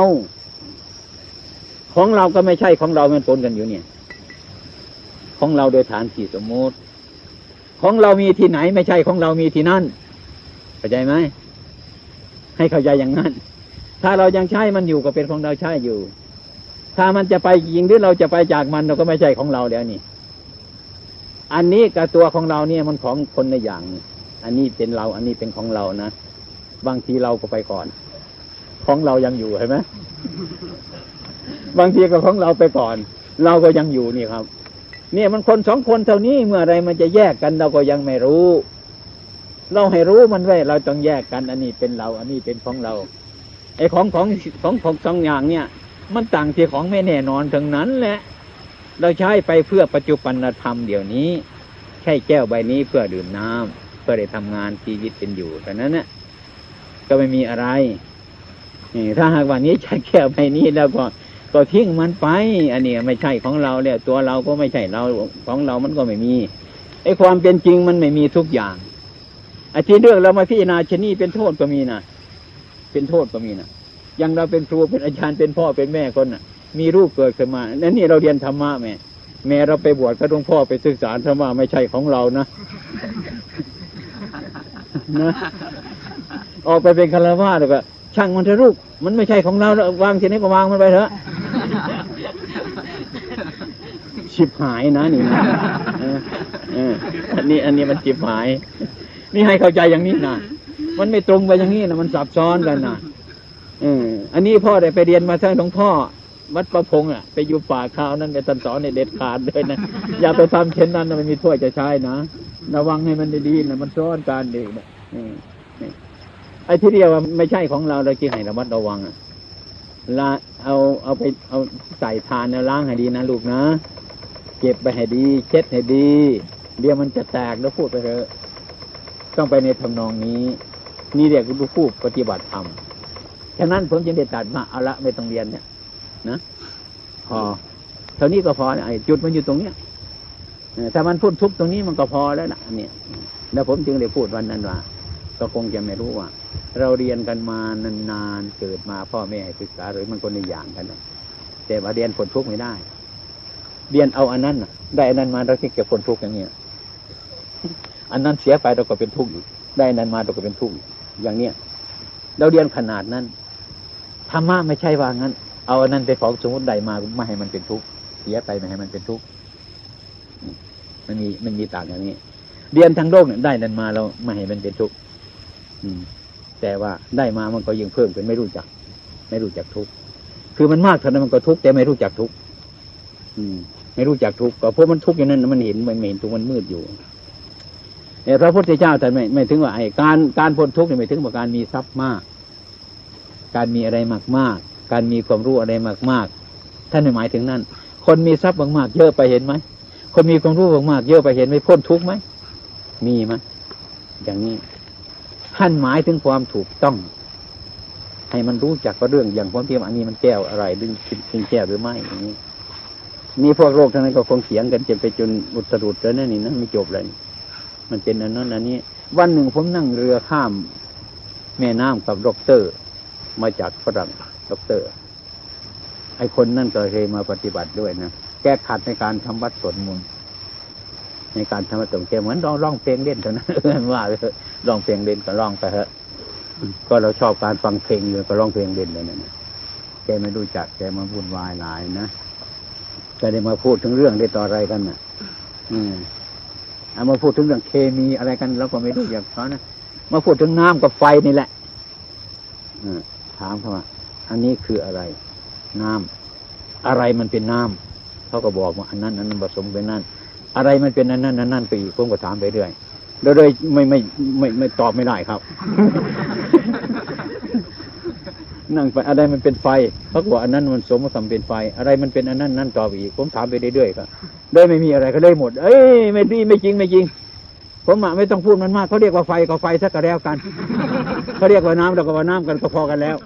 ของเราก็ไม่ใช่ของเรามันปนกันอยู่เนี่ย ของเราโดยฐานที่สมมติ ของเรามีที่ไหนไม่ใช่ของเรามีที่นั่นเข้าใจไหมให้เข้าใจอย่างนั้น ถ้าเรายังใช้มันอยู่ก็เป็นของเราใช้อยู่ ถ้ามันจะไปยิงหรือเราจะไปจากมันเราก็ไม่ใช่ของเราแล้วนี่ อันนี้กับตัวของเราเนี่ยมันของคนในอย่าง อันนี้เป็นเรา อันนี้เป็นของเรานะ บางทีเราก็ไปก่อน ของเรายังอยู่เห็นไหม บางทีก็ของเราไปก่อน เราก็ยังอยู่นี่ครับ เนี่ยมันคนสองคนเท่านี้เมื่อไรมันจะแยกกันเราก็ยังไม่รู้ เราให้รู้มันไว้เราต้องแยกกัน อันนี้เป็นเรา อันนี้เป็นของเราไอ้ของของของของสองอย่างเนี่ย มันต่างที่ของไม่แน่นอนทั้งนั้นแหละ เราใช้ไปเพื่อปัจจุบันธรรมเดี๋ยวนี้ใช่แก้วใบนี้เพื่อดื่มน้ำเพื่อได้ทำงานชีวิตเป็นอยู่แต่นั้นเนี่ยก็ไม่มีอะไรถ้าหากวันนี้ใช้แก้วใบนี้แล้วก็ ก็ทิ้งมันไป อันนี้ไม่ใช่ของเราแล้วตัวเราก็ไม่ใช่เราของเรามันก็ไม่มีไอ้ความเป็นจริงมันไม่มีทุกอย่างไอ้ที่เรื่องเรามาพิจารณาชนีเป็นโทษก็มีนะเป็นโทษก็มีนะยังเราเป็นครูเป็นอาจารย์เป็นพ่อเป็นแม่คนน่ะ มีรูปเกิดขึ้นมานั่นนี่เราเรียนธรรมะแม่แม่เราไปบวชก็ต้องพ่อไปศึกษาธรรมะไม่ใช่ของเรานะนะออกไปเป็นคารวะแล้วก็ ช่างมันเถอะลูกมันไม่ใช่ของเราล้วางทีนี้ก็วางมันไปเถอะชิบหายนะนี่นะอันนี้อันนี้มันชิบหาย นี่ให้เข้าใจอย่างนี้นะมันไม่ตรงไปอย่างนี้นะมันซับซ้อนกันนะเอออันนี้พ่อได้ไปเรียนมาทั้งหลวงพ่อวัดประพงษ์อะ ไปอยู่ป่าข้าวนั่นไปตันสอนในเด็ดขาดเลยนะอย่าไปทำเช่นนั้นนะมันมีถ้วยจะใช้นะระวังให้มันดีๆนะมันซ้อนการดีนะ ไอ้ที่เรียกว่าไม่ใช่ของเราเราจีให้ระมัดระวังอะละเอาเอาไปเอาใส่ทานแล้วล้างให้ดีนะลูกนะ เก็บไปให้ดี เช็ดให้ดี เดี๋ยวมันจะแตกแล้วพูดไปเถอะ ต้องไปในทำนองนี้ นี่เรียกว่าผู้ปฏิบัติธรรมฉะนั้นผมจึงได้ตัดมาเอาละไม่ต้องเรียนเนี่ย นะพอเท่านี้ก็พอไอ้จุดมันอยู่ตรงเนี้ยถ้ามันพูดทุกตรงนี้มันก็พอแล้วนะเนี่ยแล้วผมจึงได้พูดวันนั้นว่า ก็คงจะไม่รู้ว่า เราเรียนกันมานานๆเกิดมาพ่อแม่ศึกษาหรือมันคนในอย่างกันนะแต่ว่าเรียนผลทุกข์ไม่ได้ เรียนเอาอันนั้นได้อันนั้นมาเราที่เก็บผลทุกข์อย่างเนี้ยอันนั้นเสียไปเราก็เป็นทุกข์ได้อันนั้นมาเราก็เป็นทุกข์อย่างเนี้ยเราเรียนขนาดนั้นธรรมะไม่ใช่ว่างั้น เอาอันนั้นไปของสมมติใดมาไม่ให้มันเป็นทุกข์เสียไปไม่ให้มันเป็นทุกข์มันมีมันมีต่างอย่างนี้ เรียนทางโลกเนี่ยได้นั้นมาเราไม่ให้มันเป็นทุกข์ แต่ว่าได้มามันก็ยิ่งเพิ่มขึ้นไม่รู้จัก ไม่รู้จักทุกคือมันมากเท่านั้นมันก็ทุกแต่ไม่รู้จักทุกอืม ไม่รู้จักทุกก็เพราะมันทุกอย่างนั้นมันเห็นมันเห็นทุกมันมืดอยู่เนี่ยพระพุทธเจ้าท่านไม่ไม่ถึงว่าไอ้การการพ้นทุกข์เนี่ยไม่ถึงว่าการมีทรัพย์มาก การมีอะไรมากมากการมีความรู้อะไรมากมากท่านไม่หมายถึงนั่นคนมีทรัพย์มากๆเยอะไปเห็นไหมคนมีความรู้มากๆเยอะไปเห็นไหมพ้นทุกข์ไหมมีไหมอย่างนี้ ท่านหมายถึงความถูกต้อง ให้มันรู้จักว่าเรื่องอย่างความเทียมอันนี้มันแก้วอะไรหรือเป็นแก้วหรือไม่อย่างนี้นี่พวกโรคทั้งนั้นก็คงเถียงกันจนไปจนอุตรุดแล้วนั่นนี่นะไม่จบเลยมันเป็นอันนั้นอันนี้ วันหนึ่งผมนั่งเรือข้าม แม่น้ำกับด็อกเตอร์ มาจากฝรั่งด็อกเตอร์ ไอคนนั่นก็เคยมาปฏิบัติด้วยนะแก้ขัดในการทำวัตรสวดมนต์ ในการสวดมนต์แกเหมือนร้องร้องเพลงเล่นเท่านั้นว่าไปเถอะร้องเพลงเล่นก็ร้องไปเถอะก็เราชอบการฟังเพลงอยู่ก็ร้องเพลงเล่นเลยนะแกไม่รู้จักแกมาวุ่นวายหลายนะจะได้มาพูดถึงเรื่องได้ต่ออะไรกันน่ะ อืมเอามาพูดถึงเรื่องเคมีอะไรกันเราก็ไม่รู้อย่างเขานะมาพูดถึงน้ำกับไฟนี่แหละอถามเขาว่า อันนี้คืออะไร น้ำอะไรมันเป็นน้ำเขาก็บอกว่าอันนั้นอันนั้นผสมเป็นนั่น อะไรมันเป็นอันนั้นอันนั้นไปอีกผมก็ถามไปเรื่อยโดยโดยไม่ไม่ไม่ไม่ตอบไม่ได้ครับ นั่งไปอะไรมันเป็นไฟเขาก็บอกอันนั้นมันสมกับเป็นไฟ อะไรมันเป็นอันนั้นนั่นต่อไปอีก ผมถามไปเรื่อยๆครับได้ไม่มีอะไรก็ได้หมด เอ้ยไม่ดีไม่จริงไม่จริง ผมอะไม่ต้องพูดมันมากเขาเรียกว่าไฟก็ไฟสักก็แล้วกันเขาเรียกว่าน้ำเราก็ว่าน้ำกันก็พอกันแล้ว